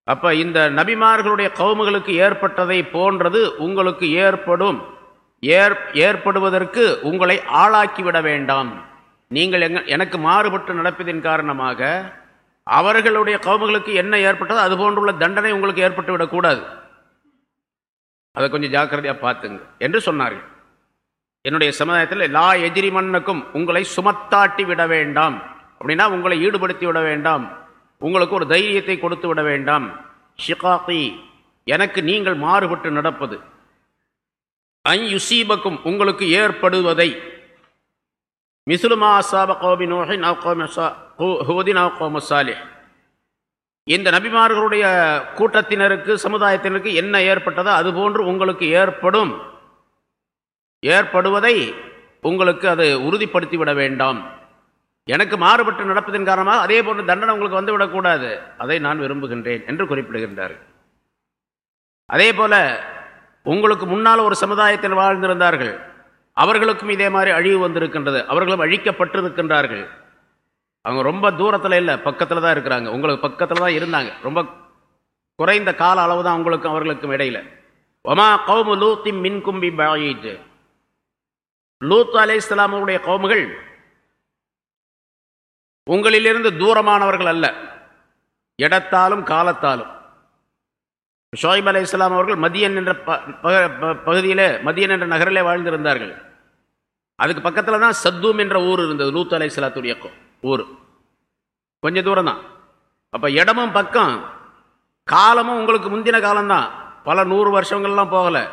அப்போ இந்த நபிமார்களுடைய கவுமுகளுக்கு ஏற்பட்டதை போன்றது உங்களுக்கு ஏற்படும். ஏற் ஏற்படுவதற்கு உங்களை ஆளாக்கிவிட வேண்டாம். நீங்கள் எங்க எனக்கு மாறுபட்டு நடப்பதின் காரணமாக அவர்களுடைய கவுமுகளுக்கு என்ன ஏற்பட்டதோ அது போன்றுள்ள தண்டனை உங்களுக்கு ஏற்பட்டு விடக்கூடாது. அதை கொஞ்சம் ஜாக்கிரதையாக பார்த்துங்க. என்று சொன்னார்கள். என்னுடைய சமுதாயத்தில் லா எதிரிமன்னுக்கும் உங்களை சுமத்தாட்டி விட வேண்டாம். அப்படின்னா உங்களை ஈடுபடுத்தி விட வேண்டாம். உங்களுக்கு ஒரு தைரியத்தை கொடுத்து விட வேண்டாம். ஷிகாத்தி எனக்கு நீங்கள் மாறுபட்டு நடப்பது. ஐ யுசீபக்கும் உங்களுக்கு ஏற்படுவதை. மிசுலுமா அசாப கோபி நோஹின் ஹூதின் சாலிஹ் இந்த நபிமார்களுடைய கூட்டத்தினருக்கு சமுதாயத்தினருக்கு என்ன ஏற்பட்டதோ அதுபோன்று உங்களுக்கு ஏற்படும். ஏற்படுவதை உங்களுக்கு அது உறுதிப்படுத்தி விட வேண்டாம். எனக்கு மாறுபட்டு நடப்பதன் காரணமாக அதே போன்ற தண்டனை உங்களுக்கு வந்துவிடக்கூடாது அதை நான் விரும்புகின்றேன் என்று குறிப்பிடுகின்றார். அதே போல உங்களுக்கு முன்னால் ஒரு சமுதாயத்தில் வாழ்ந்திருந்தார்கள். அவர்களுக்கும் இதே மாதிரி அழிவு வந்திருக்கின்றது. அவர்களும் அழிக்கப்பட்டிருக்கின்றார்கள். அவங்க ரொம்ப தூரத்தில் இல்லை பக்கத்தில் தான் இருக்கிறாங்க. உங்களுக்கு பக்கத்தில் தான் இருந்தாங்க. ரொம்ப குறைந்த கால அளவு தான் அவங்களுக்கும் அவர்களுக்கும் இடையில. ஒமா கௌமு லூத்தி மின் கும்பி பாயிட்டு லூத் அலை இஸ்லாமுடைய கவுமுகள் உங்களிலிருந்து தூரமானவர்கள் அல்ல. இடத்தாலும் காலத்தாலும். ஷோயிப் அலை இஸ்லாம் அவர்கள் மதியன் என்ற ப- ப- பகுதியிலே மதியன் என்ற நகரிலே வாழ்ந்திருந்தார்கள். அதுக்கு பக்கத்தில் தான் சத்தூம் என்ற ஊர் இருந்தது லூத் அலை இஸ்லாத்துடைய ஊர். கொஞ்சம் தூரம் தான். அப்போ இடமும் பக்கம். காலமும் உங்களுக்கு முந்தின காலம்தான். பல நூறு வருஷங்கள்லாம் போகலை.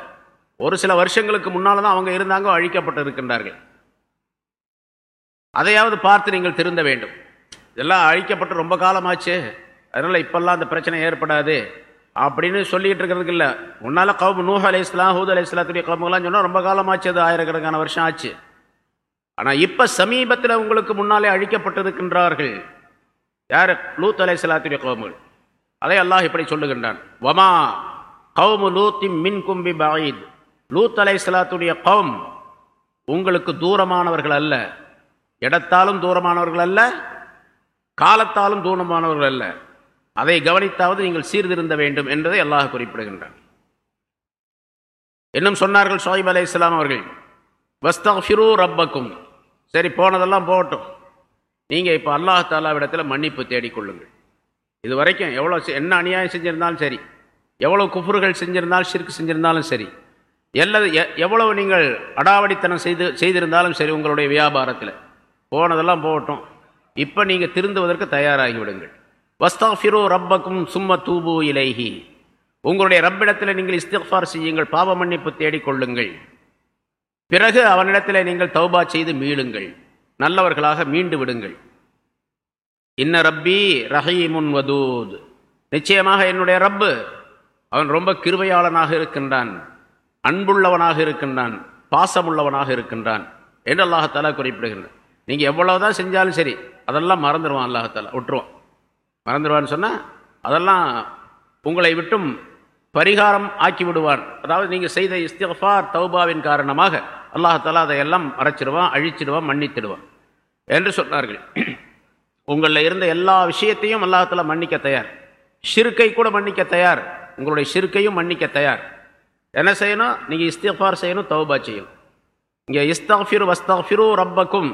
ஒரு சில வருஷங்களுக்கு முன்னால் தான் அவங்க இருந்தாங்க அழிக்கப்பட்டு இருக்கின்றார்கள் அதையாவது பார்த்து நீங்கள் திருந்த வேண்டும். இதெல்லாம் அழிக்கப்பட்டு ரொம்ப காலமாச்சு. அதனால் இப்பெல்லாம் அந்த பிரச்சனை ஏற்படாது. அப்படின்னு சொல்லிக்கிட்டு இருக்கிறதுக்கு இல்லை. முன்னால் கவுமு நூஹ் அலி இஸ்லாம் ஹூத் அலி இஸ்லாத்துடைய கவுமுகலாம் சொன்னால் ரொம்ப காலமாச்சு அது ஆயிரக்கணக்கான வருஷம் ஆச்சு. ஆனால் இப்போ சமீபத்தில் உங்களுக்கு முன்னாலே அழிக்கப்பட்டிருக்கின்றார்கள். யார்? லூத் அலை இஸ்லாத்துடைய கவுமுகள். அதை அல்லாஹ் இப்படி சொல்லுகின்றான். வமா கவுமு லூத்தி மின் கும்பி பாயித் லூத் அலை இஸ்லாத்துடைய கவும் உங்களுக்கு தூரமானவர்கள் அல்ல. இடத்தாலும் தூரமானவர்கள் அல்ல காலத்தாலும் தூரமானவர்கள் அல்ல. அதை கவனித்தாவது நீங்கள் சீர்திருந்த வேண்டும் என்பதை அல்லாஹ் குறிப்பிடுகின்றான். இன்னும் சொன்னார்கள் ஷோயிப் அலை இஸ்லாம் அவர்கள் வஸ்தஃபிரு ரப்பக்கும். சரி போனதெல்லாம் போகட்டும். நீங்கள் இப்போ அல்லாஹ் தாலாவிடத்தில் மன்னிப்பு தேடிக்கொள்ளுங்கள். இது வரைக்கும் எவ்வளோ செ- என்ன அநியாயம் செஞ்சுருந்தாலும் சரி எவ்வளோ குஃபுறுகள் செஞ்சுருந்தாலும் சிறுக்கு செஞ்சுருந்தாலும் சரி எல்லது எ- எவ்வளவு நீங்கள் அடாவடித்தனம் செய்து செய்திருந்தாலும் சரி உங்களுடைய வியாபாரத்தில். போனதெல்லாம் போகட்டும். இப்போ நீங்கள் திருந்துவதற்கு தயாராகி விடுங்கள் வஸ்தாஃபிரு ரப்பக்கும் சும்ம தூபு இலைஹி. உங்களுடைய ரப்பிடத்தில் நீங்கள் இஸ்திஃபார் செய்யுங்கள் பாவ மன்னிப்பு தேடிக்கொள்ளுங்கள். பிறகு அவனிடத்தில் நீங்கள் தௌபா செய்து மீளுங்கள். நல்லவர்களாக மீண்டு விடுங்கள். இன்ன ரப்பி ரஹீமுன் வதூத். நிச்சயமாக என்னுடைய ரப்பு அவன் ரொம்ப கிருபையாளனாக இருக்கின்றான். அன்புள்ளவனாக இருக்கின்றான் பாசமுள்ளவனாக இருக்கின்றான் என்று அல்லாஹத்தாலா குறிப்பிடுகின்றான். நீங்கள் எவ்வளவுதான் செஞ்சாலும் சரி அதெல்லாம் மறந்துடுவான் அல்லாஹத்தாலா விட்டுருவான். மறந்துடுவான்னு சொன்னால் அதெல்லாம் உங்களை விட்டும் பரிகாரம் ஆக்கி விடுவான் அதாவது நீங்கள் செய்த இஸ்திஃபார் தௌபாவின் காரணமாக அல்லாஹாலா அதையெல்லாம் மறைச்சிடுவான் அழிச்சிடுவான் மன்னித்திடுவான் என்று சொன்னார்கள். உங்களில் இருந்த எல்லா விஷயத்தையும் அல்லாஹாலா மன்னிக்க தயார். ஷிருக்கை கூட மன்னிக்க தயார். உங்களுடைய ஷிருக்கையும் மன்னிக்க தயார். என்ன செய்யணும்? நீங்கள் இஸ்திஃபார் செய்யணும் தௌபா செய்யணும். இங்கே இஸ்தஃபிரு வஸ்தஃபிரு ரப்பக்கும்.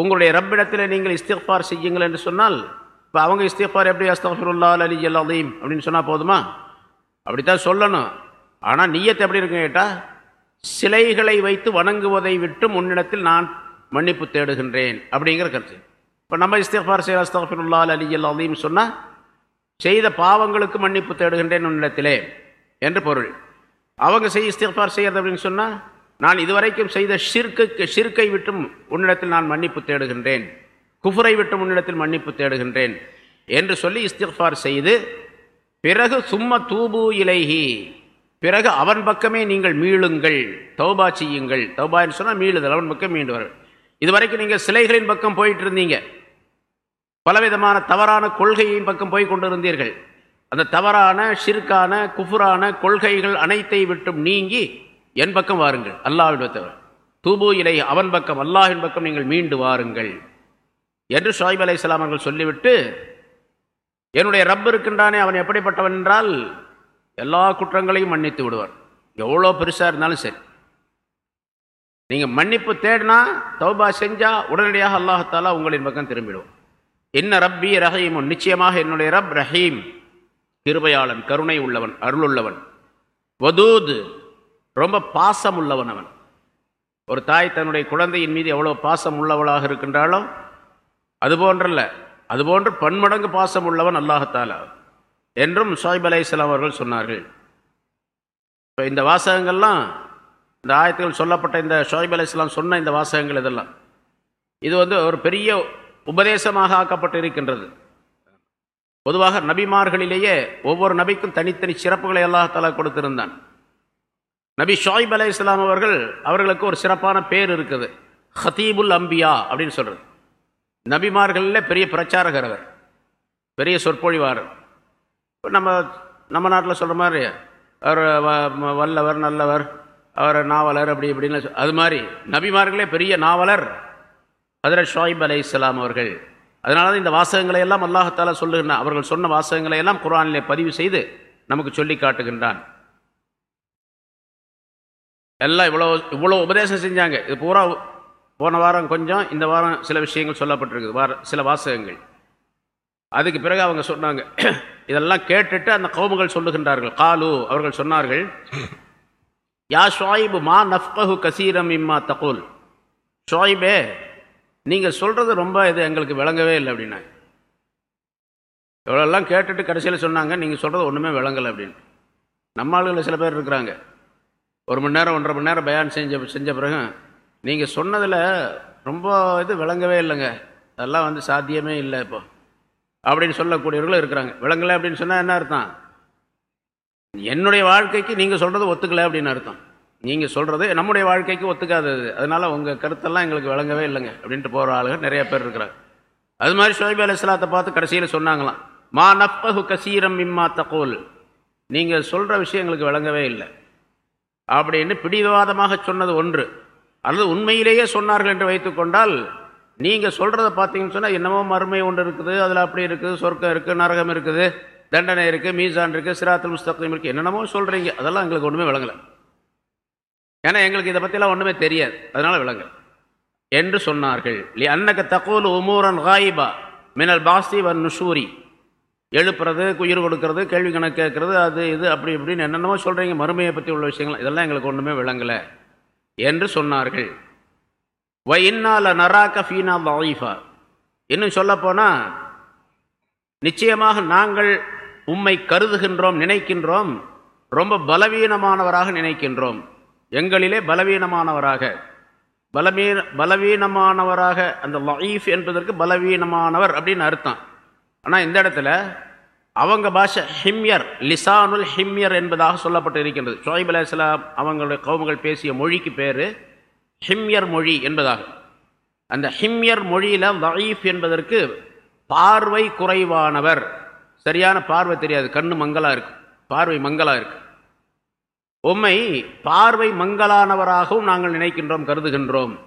உங்களுடைய ரப்பிடத்தில் நீங்கள் இஸ்திஃபார் செய்யுங்கள் என்று சொன்னால் இப்போ அவங்க இஸ்திஃபார் எப்படி? அஸ்தஃபிருல்லா அலி அலீம் அப்படின்னு சொன்னால் போதுமா? அப்படித்தான் சொல்லணும். ஆனால் நீயத்தை எப்படி இருக்குன்னு கேட்டால் சிலைகளை வைத்து வணங்குவதை விட்டு முன்னிடத்தில் நான் மன்னிப்பு தேடுகின்றேன் அப்படிங்கிற கருத்து. இப்போ நம்ம இஸ்திஃபார் செய்ய அஸ்தஃபிருல்லா அலி அலீம் சொன்னால் செய்த பாவங்களுக்கு மன்னிப்பு தேடுகின்றேன் உன்னிடத்திலே என்று பொருள். அவங்க செய்ய இஸ்திஃபார் செய்யறது அப்படின்னு சொன்னால் நான் இதுவரைக்கும் செய்த ஷிர்க்குக்கு ஷிர்க்கை விட்டும் உன்னிடத்தில் நான் மன்னிப்பு தேடுகின்றேன். குஃபரை விட்டும் உன்னிடத்தில் மன்னிப்பு தேடுகின்றேன். என்று சொல்லி இஸ்திஃபார் செய்து பிறகு சும்ம தூபு இலைஹி. பிறகு அவன் பக்கமே நீங்கள் மீளுங்கள். தௌபா செய்யுங்கள். தௌபான்னு சொன்னால் மீளுதல் அவன் பக்கம் மீண்டு வர. இதுவரைக்கும் நீங்கள் சிலைகளின் பக்கம் போயிட்டு இருந்தீங்க. பலவிதமான தவறான கொள்கையின் பக்கம் போய் கொண்டிருந்தீர்கள். அந்த தவறான ஷிர்கான குஃபுரான கொள்கைகள் அனைத்தை விட்டும் நீங்கி என் பக்கம் வாருங்கள். அல்லாஹ்விடத்தவர் தூபு இலை அவன் பக்கம் அல்லாஹின் பக்கம் நீங்கள் மீண்டு வாருங்கள். என்று ஷாயிப் அலை அவர்கள் சொல்லிவிட்டு என்னுடைய ரப் இருக்கின்றானே அவன் எப்படிப்பட்டவன் என்றால் எல்லா குற்றங்களையும் மன்னித்து விடுவார் எவ்வளோ பெருசாக இருந்தாலும் சரி. நீங்கள் மன்னிப்பு தேடினா தௌபா செஞ்சால் உடனடியாக அல்லாஹாலா உங்களின் பக்கம் திரும்பிடுவோம் என்ன ரப்பி ரஹீமும் நிச்சயமாக என்னுடைய ரப் ரஹீம். கிருபையாளன் கருணை உள்ளவன் அருளுள்ளவன். வதூது ரொம்ப பாசம் உள்ளவன் அவன். ஒரு தாய் தன்னுடைய குழந்தையின் மீது எவ்வளோ பாசம் உள்ளவளாக இருக்கின்றாலும் அது போன்றல்ல. அதுபோன்று பன்மடங்கு பாசம் உள்ளவன் அல்லாஹத்தாலா என்றும் ஷாயிப் அலைஹிஸ்ஸலாம் அவர்கள் சொன்னார்கள். இப்போ இந்த வாசகங்கள்லாம் இந்த ஆயத்தில் சொல்லப்பட்ட இந்த ஷாயிப் அலைஹிஸ்ஸலாம் சொன்ன இந்த வாசகங்கள் இதெல்லாம். இது வந்து ஒரு பெரிய உபதேசமாக ஆக்கப்பட்டு இருக்கின்றது பொதுவாக நபிமார்களிலேயே ஒவ்வொரு நபிக்கும் தனித்தனி சிறப்புகளை அல்லாஹாலா கொடுத்திருந்தான். நபி ஷாயிப் அலே இஸ்லாம் அவர்கள் அவர்களுக்கு ஒரு சிறப்பான பேர் இருக்குது. ஹதீபுல் அம்பியா அப்படின்னு சொல்கிறது நபிமார்களில் பெரிய பிரச்சாரகர் அவர். பெரிய சொற்பொழிவாளர் இப்போ நம்ம நம்ம நாட்டில் சொல்கிற மாதிரி அவர் வ- வல்லவர் நல்லவர் அவர் நாவலர் அப்படி இப்படின்னு அது மாதிரி நபிமார்களே பெரிய நாவலர். ஹதரத் ஷாயிப் அலே இஸ்லாம் அவர்கள். அதனால தான் இந்த வாசகங்களை எல்லாம் அல்லாஹத்தாலா சொல்லுகின்றான். அவர்கள் சொன்ன வாசகங்களை எல்லாம் குரானிலே பதிவு செய்து நமக்கு சொல்லி காட்டுகின்றான். எல்லாம் இவ்வளோ இவ்வளோ உபதேசம் செஞ்சாங்க. இது பூரா போன வாரம் கொஞ்சம் இந்த வாரம் சில விஷயங்கள் சொல்லப்பட்டிருக்குது. வார சில வாசகங்கள். அதுக்கு பிறகு அவங்க சொன்னாங்க. *clears throat* இதெல்லாம் கேட்டுட்டு அந்த கவுமுகள் சொல்லுகின்றார்கள். காலு அவர்கள் சொன்னார்கள் யா ஷாயிபு மா நஃப்கஹு கசீரம் இம்மா தகோல். ஷாயிபே நீங்கள் சொல்கிறது ரொம்ப இது எங்களுக்கு விளங்கவே இல்லை அப்படின்னா. இவ்வளோலாம் கேட்டுட்டு கடைசியில் சொன்னாங்க நீங்கள் சொல்கிறது ஒன்றுமே விளங்கலை அப்படின்னு. நம்ம ஆளுகளில் சில பேர் இருக்கிறாங்க. ஒரு மணி நேரம் ஒன்றரை மணி நேரம் பயான் செஞ்ச செஞ்ச பிறகு நீங்கள் சொன்னதில் ரொம்ப இது விளங்கவே இல்லைங்க. அதெல்லாம் வந்து சாத்தியமே இல்லை இப்போ. அப்படின்னு சொல்லக்கூடியவர்களும் இருக்கிறாங்க. விளங்கலை அப்படின்னு சொன்னால் என்ன அர்த்தம்? என்னுடைய வாழ்க்கைக்கு நீங்கள் சொல்கிறது ஒத்துக்கலை அப்படின்னு அர்த்தம். நீங்கள் சொல்கிறது நம்முடைய வாழ்க்கைக்கு ஒத்துக்காதது. அதனால் உங்கள் கருத்தெல்லாம் எங்களுக்கு விளங்கவே இல்லைங்க அப்படின்ட்டு போகிற ஆளுகள் நிறைய பேர் இருக்கிறாங்க. அது மாதிரி ஷோய்ப் அலி இஸ்லாத்தை பார்த்து கடைசியில் சொன்னாங்களாம் மா நப்பஹு கசீரம் இம்மா தகோல். நீங்கள் சொல்கிற விஷயம் எங்களுக்கு விளங்கவே இல்லை. அப்படின்னு பிடிவாதமாக சொன்னது ஒன்று. அல்லது உண்மையிலேயே சொன்னார்கள் என்று வைத்துக்கொண்டால் நீங்கள் சொல்கிறத பார்த்தீங்கன்னு சொன்னால் என்னமோ மறுமை ஒன்று இருக்குது அதில் அப்படி இருக்குது சொர்க்கம் இருக்குது நரகம் இருக்குது தண்டனை இருக்குது மீசான் இருக்குது சிராத்தல் முஸ்தகம் இருக்குது என்னென்னமோ சொல்கிறீங்க அதெல்லாம் எங்களுக்கு ஒன்றுமே விளங்கலை. ஏன்னா எங்களுக்கு இதை பற்றிலாம் ஒன்றுமே தெரியாது. அதனால் விளங்க. என்று சொன்னார்கள். லி அன்னக தகோல் உமூரன் ஹாயிபா மினல் பாஸ்தி வன் நுஷூரி. எழுப்புறது உயிர் கொடுக்கறது கேள்வி கணக்கு கேட்கறது அது இது அப்படி இப்படின்னு என்னென்னமோ சொல்கிறீங்க மறுமையை பற்றி உள்ள விஷயங்கள் இதெல்லாம் எங்களுக்கு ஒன்றுமே விளங்கலை. என்று சொன்னார்கள். வ இன்னால நராக்க ஃபீனா வாயிஃபா இன்னும் சொல்லப்போனால் நிச்சயமாக நாங்கள் உம்மை கருதுகின்றோம் நினைக்கின்றோம் ரொம்ப பலவீனமானவராக நினைக்கின்றோம். எங்களிலே பலவீனமானவராக. பலவீன பலவீனமானவராக அந்த லயீஃப் என்பதற்கு பலவீனமானவர் அப்படின்னு அர்த்தம். ஆனால் இந்த இடத்துல அவங்க பாஷை ஹிம்யர் லிசானுல் ஹிம்யர் என்பதாக சொல்லப்பட்டு இருக்கின்றது ஷோஹிப் அலி இஸ்லாம் அவங்களுடைய கவுமுகள் பேசிய மொழிக்கு பேர் ஹிம்யர் மொழி என்பதாக. அந்த ஹிம்யர் மொழியில் லயீஃப் என்பதற்கு பார்வை குறைவானவர். சரியான பார்வை தெரியாது. கண்ணு மங்களா இருக்கு பார்வை மங்களா இருக்குது உம்மை பார்வை மங்களானவராகவும் நாங்கள் நினைக்கின்றோம் கருதுகின்றோம்.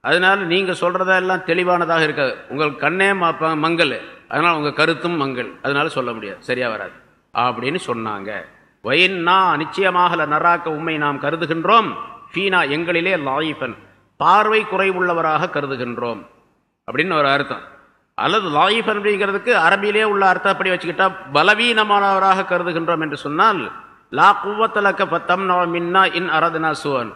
அதனால் நீங்கள் சொல்கிறதெல்லாம் தெளிவானதாக இருக்காது உங்கள் கண்ணே ம- மங்கல் அதனால் உங்கள் கருத்தும் மங்கள். அதனால் சொல்ல முடியாது சரியாக வராது. அப்படின்னு சொன்னாங்க. வயின்னா நிச்சயமாக நராக்க உண்மை நாம் கருதுகின்றோம். ஃபீனா எங்களிலே லாயிஃபன். பார்வை குறைவுள்ளவராக கருதுகின்றோம். அப்படின்னு ஒரு அர்த்தம். அல்லது லாயிஃபன் அப்படிங்கிறதுக்கு அரபியிலே உள்ள அர்த்தப்படி வச்சுக்கிட்டால் பலவீனமானவராக கருதுகின்றோம் என்று சொன்னால் லா குவத்தலக்க பத்தம் மின்னா இன் அரதனா சுவன்.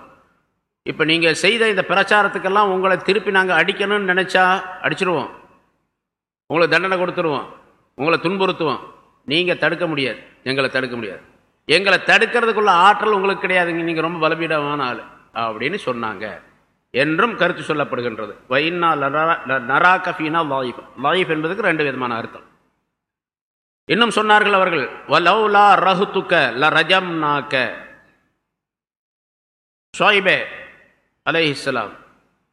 இப்போ நீங்கள் செய்த இந்த பிரச்சாரத்துக்கெல்லாம் உங்களை திருப்பி நாங்கள் அடிக்கணும்னு நினச்சா அடிச்சிருவோம். உங்களுக்கு தண்டனை கொடுத்துருவோம். உங்களை துன்புறுத்துவோம். நீங்கள் தடுக்க முடியாது. எங்களை தடுக்க முடியாது. எங்களை தடுக்கிறதுக்குள்ள ஆற்றல் உங்களுக்கு கிடையாதுங்க. நீங்கள் ரொம்ப பலபீடமான ஆள். அப்படின்னு சொன்னாங்க. என்றும் கருத்து சொல்லப்படுகின்றது. வைன்னா நரா கஃபீனா லாயிஃப். லாயிஃப் என்பதுக்கு ரெண்டு விதமான அர்த்தம். இன்னும் சொன்னார்கள் அவர்கள் வலௌலா ரஹுத்துக்க ல ரஜம் நாக்க ஷாயிபே இஸ்லாம்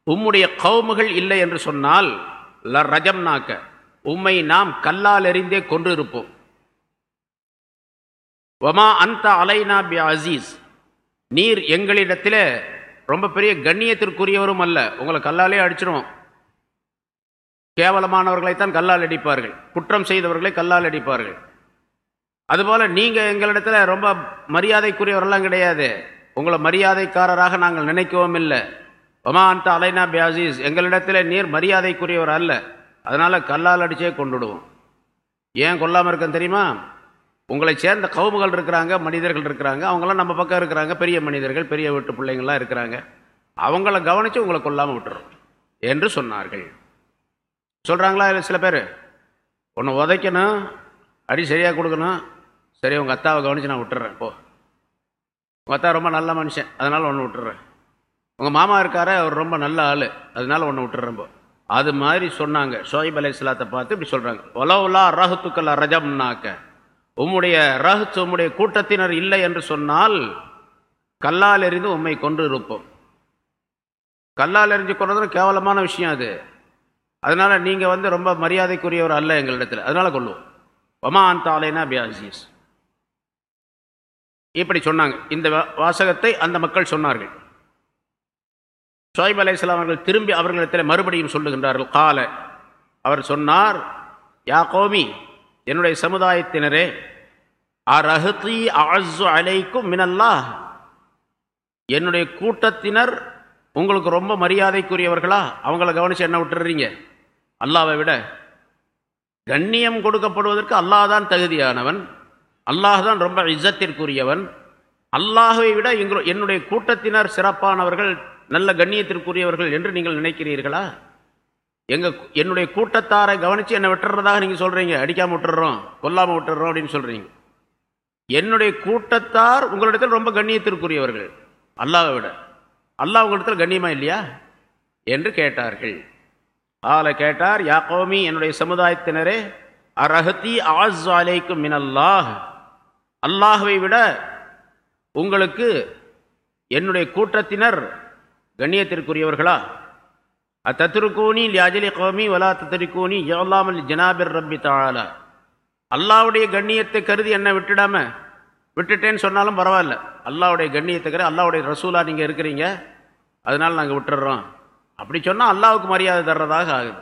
உம்முடைய கவுமுகள் இல்லை என்று சொன்னால் ல ரஜம் நாக்க உம்மை நாம் கல்லால் எறிந்தே கொன்று இருப்போம் வமா அந்த அலைனா பி அசீஸ் நீர் எங்களிடத்தில் ரொம்ப பெரிய கண்ணியத்திற்குரியவரும் அல்ல உங்களை கல்லாலே அடிச்சிருவோம். கேவலமானவர்களைத்தான் கல்லால் அடிப்பார்கள். குற்றம் செய்தவர்களை கல்லால் அடிப்பார்கள். அதுபோல் நீங்கள் எங்களிடத்தில் ரொம்ப மரியாதைக்குரியவரெல்லாம் கிடையாது. உங்களை மரியாதைக்காரராக நாங்கள் நினைக்கவும் இல்லை. ஒமா அலைனா பியாசிஸ் எங்களிடத்தில் நீர் மரியாதைக்குரியவர் அல்ல. அதனால் கல்லால் அடித்தே கொண்டுடுவோம். ஏன் கொல்லாமல் இருக்கேன் தெரியுமா? உங்களை சேர்ந்த கவுமுகள் இருக்கிறாங்க மனிதர்கள் இருக்கிறாங்க. அவங்களாம் நம்ம பக்கம் இருக்கிறாங்க பெரிய மனிதர்கள் பெரிய வீட்டு பிள்ளைங்கள்லாம் இருக்கிறாங்க. அவங்கள கவனித்து உங்களை கொல்லாமல் விட்டுறோம். என்று சொன்னார்கள். சொல்கிறாங்களா இல்லை சில பேர்? உன்னை உதைக்கணும் அடி சரியாக கொடுக்கணும். சரி உங்கள் அத்தாவை கவனித்து நான் விட்டுறேன். போ. உங்கள் அத்தா ரொம்ப நல்ல மனுஷன் அதனால் ஒன்று விட்டுறேன். உங்கள் மாமா இருக்கார அவர் ரொம்ப நல்ல ஆள் அதனால ஒன்று விட்டுறேன் போ. அது மாதிரி சொன்னாங்க. ஷோயிப் அலை இஸ்லாத்தை பார்த்து இப்படி சொல்கிறாங்க ஒலவுலா ரஹத்துக்கள் ரஜம்னாக்க. உம்முடைய ரஹத் உம்முடைய கூட்டத்தினர் இல்லை என்று சொன்னால் கல்லால் எறிந்து உம்மை கொன்று இருப்போம். கல்லால் எறிஞ்சு கொண்டதுன்னு கேவலமான விஷயம் அது. அதனால நீங்க வந்து ரொம்ப மரியாதைக்குரியவர் அல்ல எங்களிடத்தில். அதனால கொள்ளுவோம். ஒமா அந்த ஆலைனா பியாசிஸ் இப்படி சொன்னாங்க. இந்த வாசகத்தை அந்த மக்கள் சொன்னார்கள். ஷோய்ப் அலைஹிஸ்ஸலாம் அவர்கள் திரும்பி அவர்களிடத்தில் மறுபடியும் சொல்லுகின்றார்கள். கால அவர் சொன்னார் யா கோமி என்னுடைய சமுதாயத்தினரே அரஹதி அலைக்கும் மினல்லாஹ். என்னுடைய கூட்டத்தினர் உங்களுக்கு ரொம்ப மரியாதைக்குரியவர்களா? அவங்கள கவனித்து என்ன விட்டுறீங்க? அல்லாவை விட கண்ணியம் கொடுக்கப்படுவதற்கு அல்லாஹ் தான் தகுதியானவன். அல்லாஹ் தான் ரொம்ப இஜத்திற்குரியவன் அல்லாஹை விட எங்களு என்னுடைய கூட்டத்தினர் சிறப்பானவர்கள் நல்ல கண்ணியத்திற்குரியவர்கள் என்று நீங்கள் நினைக்கிறீர்களா? எங்கள் என்னுடைய கூட்டத்தாரை கவனித்து என்னை விட்டுறதாக நீங்கள் சொல்கிறீங்க அடிக்காமல் விட்டுறோம் கொல்லாமல் விட்டுறோம் அப்படின்னு சொல்கிறீங்க என்னுடைய கூட்டத்தார் உங்களிடத்தில் ரொம்ப கண்ணியத்திற்குரியவர்கள் அல்லாவை விட. அல்லாஹ் உங்களிடத்தில் கண்ணியமா இல்லையா? என்று கேட்டார்கள். ஆளை கேட்டார் யா கோமி என்னுடைய சமுதாயத்தினரே அரஹத்தி ஆஸ் அலைக்கும் மினல்லாஹ். அல்லாஹுவை விட உங்களுக்கு என்னுடைய கூட்டத்தினர் கண்ணியத்திற்குரியவர்களா? அத்தத்திருக்கூனி லியாஜலி கோமி வலா தத்திருக்கூனி யோல்லாமல் ஜனாபிர் ரப்பி தாழா அல்லாவுடைய கண்ணியத்தை கருதி என்ன விட்டுடாம விட்டுட்டேன்னு சொன்னாலும் பரவாயில்ல. அல்லாவுடைய கண்ணியத்தை அல்லாவுடைய ரசூலா நீங்கள் இருக்கிறீங்க அதனால் நாங்கள் விட்டுடுறோம் அப்படி சொன்னால் அல்லாவுக்கு மரியாதை தர்றதாக ஆகுது.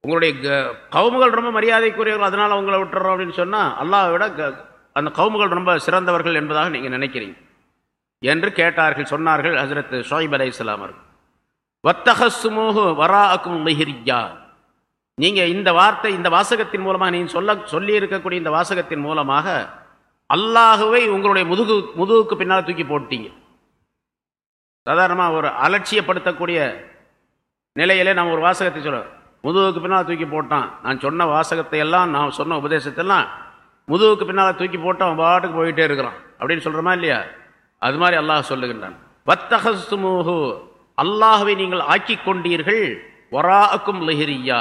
உங்களுடைய க- கவுமுகள் ரொம்ப மரியாதைக்குரியவர்கள் அதனால் உங்களை விட்டுறோம் அப்படின்னு சொன்னால் அல்லாவை விட க- அந்த கவுமுகள் ரொம்ப சிறந்தவர்கள் என்பதாக நீங்கள் நினைக்கிறீங்க. என்று கேட்டார்கள் சொன்னார்கள் ஹசரத் ஷோயிப் அலை இஸ்லாமர்கள் வத்தகசுமோகு வராக்கும் மிஹிரியா நீங்கள் இந்த வார்த்தை இந்த வாசகத்தின் மூலமாக நீங்கள் சொல்ல சொல்லி இருக்கக்கூடிய இந்த வாசகத்தின் மூலமாக அல்லாகவே உங்களுடைய முதுகு முதுகுக்கு பின்னால் தூக்கி போட்டீங்க. சாதாரணமாக ஒரு அலட்சியப்படுத்தக்கூடிய நிலையிலே நாம் ஒரு வாசகத்தை சொல்கிறேன் முதுகுக்கு பின்னால் தூக்கி போட்டான். நான் சொன்ன வாசகத்தை எல்லாம் நான் சொன்ன உபதேசத்தெல்லாம் முதுகுக்கு பின்னால் தூக்கி போட்டு அவன் பாட்டுக்கு போயிட்டே இருக்கிறான். அப்படின்னு சொல்கிறோமா இல்லையா? அது மாதிரி அல்லாஹ் சொல்லுகின்றான். வத்தகசுமுஹு அல்லாஹுவை நீங்கள் ஆக்கி கொண்டீர்கள். வராக்கும் லஹிரியா.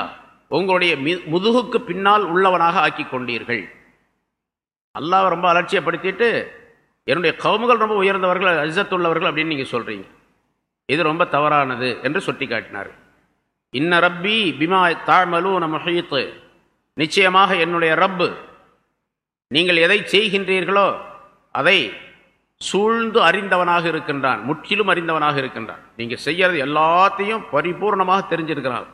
உங்களுடைய முதுகுக்கு பின்னால் உள்ளவனாக ஆக்கி கொண்டீர்கள். அல்லாவை ரொம்ப அலட்சியப்படுத்திட்டு என்னுடைய கவுமுகள் ரொம்ப உயர்ந்தவர்கள் அஜத்துள்ளவர்கள் அப்படின்னு நீங்கள் சொல்கிறீங்க இது ரொம்ப தவறானது என்று சுட்டி காட்டினார் இன்ன ரப்பி பிமா தாழ்மலு நம்ம நிச்சயமாக என்னுடைய ரப்பு நீங்கள் எதை செய்கின்றீர்களோ அதை சூழ்ந்து அறிந்தவனாக இருக்கின்றான் முற்றிலும் அறிந்தவனாக இருக்கின்றான். நீங்கள் செய்யறது எல்லாத்தையும் பரிபூர்ணமாக தெரிஞ்சிருக்கிறான்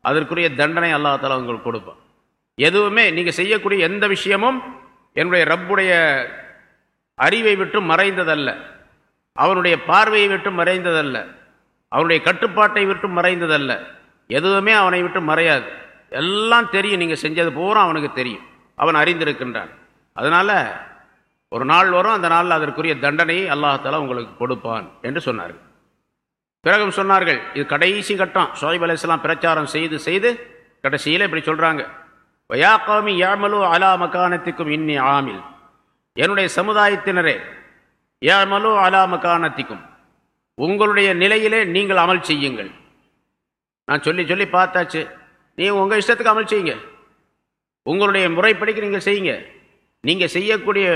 அதற்குரிய தண்டனை அல்லாஹ் தஆலா உங்களுக்கு கொடுப்பான். எதுவுமே நீங்கள் செய்யக்கூடிய எந்த விஷயமும் என்னுடைய ரப்புடைய அறிவை விட்டு மறைந்ததல்ல. அவனுடைய பார்வையை விட்டு மறைந்ததல்ல. அவனுடைய கட்டுப்பாட்டை விட்டு மறைந்ததல்ல. எதுவுமே அவனை விட்டு மறையாது. எல்லாம் தெரியும். நீங்கள் செஞ்சது பூரா அவனுக்கு தெரியும். அவன் அறிந்திருக்கின்றான். அதனால் ஒரு நாள் வரும் அந்த நாளில் அதற்குரிய தண்டனையை அல்லாஹாலா உங்களுக்கு கொடுப்பான் என்று சொன்னார்கள். பிறகும் சொன்னார்கள் இது கடைசி கட்டம். ஷோய்ப் அலைஹிஸ்ஸலாம் பிரச்சாரம் செய்து செய்து கடைசியில் இப்படி சொல்கிறாங்க வயாக்காமி யாமலோ அலா மக்கானத்திக்கும் இன்னி ஆமில் என்னுடைய சமுதாயத்தினரே யாமலோ அலா மக்கானத்திக்கும் உங்களுடைய நிலையிலே நீங்கள் அமல் செய்யுங்கள். நான் சொல்லி சொல்லி பார்த்தாச்சு. நீங்கள் உங்கள் இஷ்டத்துக்கு அமல் செய்யுங்க. உங்களுடைய முறைப்படிக்கு நீங்கள் செய்யுங்க. நீங்கள் செய்யக்கூடிய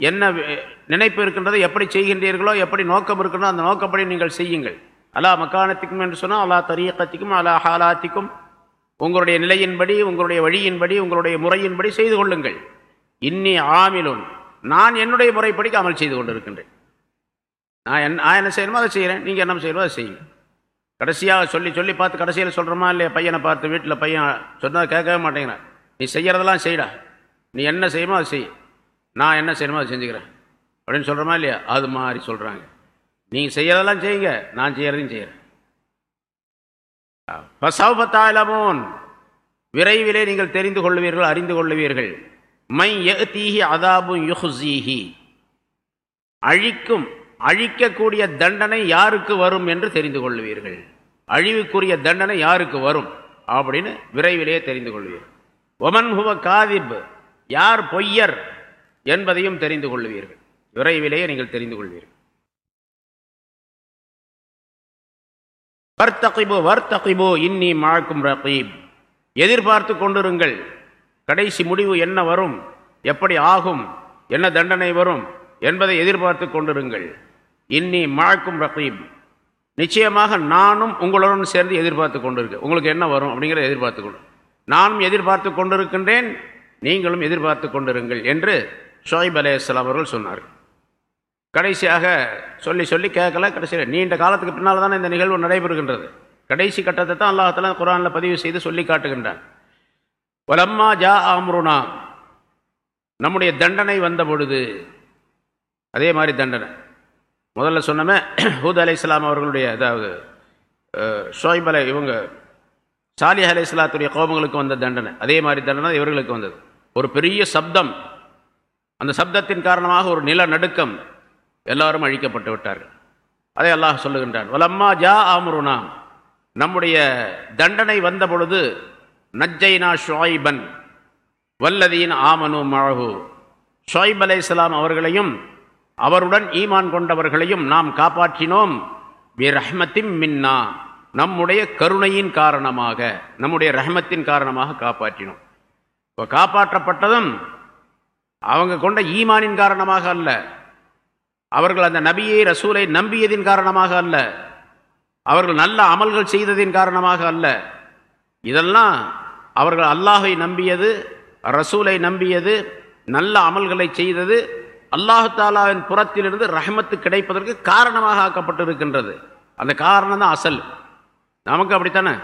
என்ன நினைப்பு இருக்கின்றதோ எப்படி செய்கின்றீர்களோ எப்படி நோக்கம் இருக்கின்றோ அந்த நோக்கப்படி நீங்கள் செய்யுங்கள். அலா மக்கானத்துக்கும் என்று சொன்னால் அலா தரியக்கத்திக்கும் அலா ஹாலாத்திக்கும் உங்களுடைய நிலையின்படி உங்களுடைய வழியின்படி உங்களுடைய முறையின்படி செய்து கொள்ளுங்கள். இன்னி ஆமிலுன் நான் என்னுடைய முறைப்படி அமல் செய்து கொண்டிருக்கின்றேன். நான் என்ன நான் என்ன செய்யணுமோ அதை செய்கிறேன் நீங்கள் என்ன செய்யணுமோ அதை செய்யுங்க. கடைசியாக சொல்லி சொல்லி பார்த்து கடைசியில் சொல்கிறோமா இல்லையா? பையனை பார்த்து வீட்டில் பையன் சொன்னதை கேட்கவே மாட்டேங்கிறான் நீ செய்கிறதெல்லாம் செய்டா. நீ என்ன செய்யுமோ அதை செய். நான் என்ன செய்யணுமோ அதை செஞ்சுக்கிறேன். அப்படின்னு சொல்கிறோமா இல்லையா? அது மாதிரி சொல்கிறாங்க நீங்கள் செய்கிறதெல்லாம் செய்யுங்க. நான் செய்கிறதையும் செய்கிறேன் பசவத்தாலமோன் விரைவிலே நீங்கள் தெரிந்து கொள்வீர்கள் அறிந்து கொள்ளுவீர்கள். மை தீஹி அதாபும் யுஹுசீஹி அழிக்கும் அழிக்கக்கூடிய தண்டனை யாருக்கு வரும் என்று தெரிந்து கொள்வீர்கள் அழிவுக்குரிய தண்டனை யாருக்கு வரும் அப்படின்னு விரைவிலேயே தெரிந்து கொள்வீர்கள். ஒமன் ஹுவ காதிப். யார் பொய்யர் என்பதையும் தெரிந்து கொள்வீர்கள். விரைவிலேயே நீங்கள் தெரிந்து கொள்வீர்கள். வர்த்தகிபு வர்த்தகிபு இன்னி மாக்கும் ரகீப். எதிர்பார்த்து கொண்டிருங்கள். கடைசி முடிவு என்ன வரும்? எப்படி ஆகும்? என்ன தண்டனை வரும்? என்பதை எதிர்பார்த்து கொண்டிருங்கள். இன்னி மாக்கும் ரகீப். நிச்சயமாக நானும் உங்களுடன் சேர்ந்து எதிர்பார்த்து கொண்டிருக்கேன் உங்களுக்கு என்ன வரும் அப்படிங்கிறத எதிர்பார்த்து கொண்டு நானும் எதிர்பார்த்து கொண்டிருக்கின்றேன் நீங்களும் எதிர்பார்த்து கொண்டிருங்கள் என்று ஷோய்ப் அலையாம் அவர்கள் சொன்னார்கள். கடைசியாக சொல்லி சொல்லி கேட்கல கடைசியில் நீண்ட காலத்துக்கு பின்னால் தானே இந்த நிகழ்வு நடைபெறுகின்றது. கடைசி கட்டத்தை தான் அல்லாஹால குரானில் பதிவு செய்து சொல்லி காட்டுகின்றான். வலம்மா ஜா ஆம்ருனா நம்முடைய தண்டனை வந்த பொழுது அதே மாதிரி தண்டனை. முதல்ல சொன்னமே ஹூத் அலை இஸ்லாம் அவர்களுடைய அதாவது ஷோய்பலை அலை இவங்க சாலி அலி இஸ்லாத்துடைய கோபங்களுக்கு வந்த தண்டனை. அதே மாதிரி தண்டனை இவர்களுக்கு வந்தது. ஒரு பெரிய சப்தம். அந்த சப்தத்தின் காரணமாக ஒரு நிலநடுக்கம் எல்லாரும் அழிக்கப்பட்டு விட்டார்கள். அதை அல்லாஹ் சொல்லுகின்றான் வலம்மா ஜா ஆமுருனா நம்முடைய தண்டனை வந்த பொழுது நஜ்ஜைனா ஷாய்பன் வல்லதியின் ஆமனு மழகு ஷுவைப் அலை அவர்களையும் அவருடன் ஈமான் கொண்டவர்களையும் நாம் காப்பாற்றினோம். ரஹ்மத்தின் மின்னா. நம்முடைய கருணையின் காரணமாக நம்முடைய ரஹ்மத்தின் காரணமாக காப்பாற்றினோம். இப்போ காப்பாற்றப்பட்டதும் அவங்க கொண்ட ஈமானின் காரணமாக அல்ல. அவர்கள் அந்த நபியை ரசூலை நம்பியதின் காரணமாக அல்ல. அவர்கள் நல்ல அமல்கள் செய்ததின் காரணமாக அல்ல. இதெல்லாம் அவர்கள் அல்லாஹை நம்பியது ரசூலை நம்பியது நல்ல அமல்களை செய்தது அல்லாஹு தாலாவின் புறத்திலிருந்து ரஹமத்து கிடைப்பதற்கு காரணமாக ஆக்கப்பட்டிருக்கின்றது. அந்த காரணம் தான் அசல். நமக்கு அப்படித்தானே?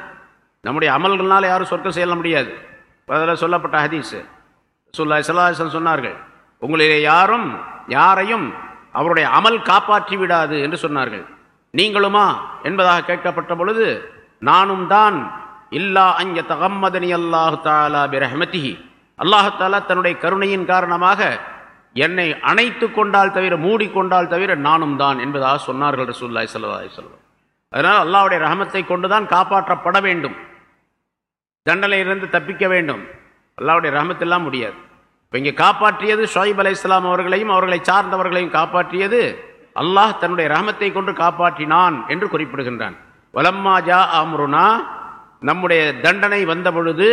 நம்முடைய அமல்கள்னால யாரும் சொர்க்கம் செய்ய முடியாது. அதில் சொல்லப்பட்ட ஹதீஸ். சுல்லா சல்லாஹன் சொன்னார்கள் உங்களிலே யாரும் யாரையும் அவருடைய அமல் காப்பாற்றி விடாது என்று சொன்னார்கள். நீங்களுமா? என்பதாக கேட்கப்பட்ட பொழுது நானும் தான் இல்லா அங்க தகம்மதனி அல்லாஹு தாலா பிரஹமதிஹி. அல்லாஹு தாலா தன்னுடைய கருணையின் காரணமாக என்னை அணைத்து கொண்டால் தவிர மூடிக்கொண்டால் தவிர நானும் தான் என்பதாக சொன்னார்கள் ரசூல்லாய் சல்லாய் சொல்லம் அதனால் அல்லாவுடைய ரஹமத்தை கொண்டுதான் காப்பாற்றப்பட வேண்டும். தண்டனையிலிருந்து தப்பிக்க வேண்டும். அல்லாவுடைய ரஹமத்தெல்லாம் முடியாது. இப்போ இங்கே காப்பாற்றியது ஷோயிப் அலை இஸ்லாம் அவர்களையும் அவர்களை சார்ந்தவர்களையும் காப்பாற்றியது அல்லாஹ் தன்னுடைய ரஹமத்தை கொண்டு காப்பாற்றினான் என்று குறிப்பிடுகின்றான். வலம்மா ஜா ஆம்ருனா நம்முடைய தண்டனை வந்த பொழுது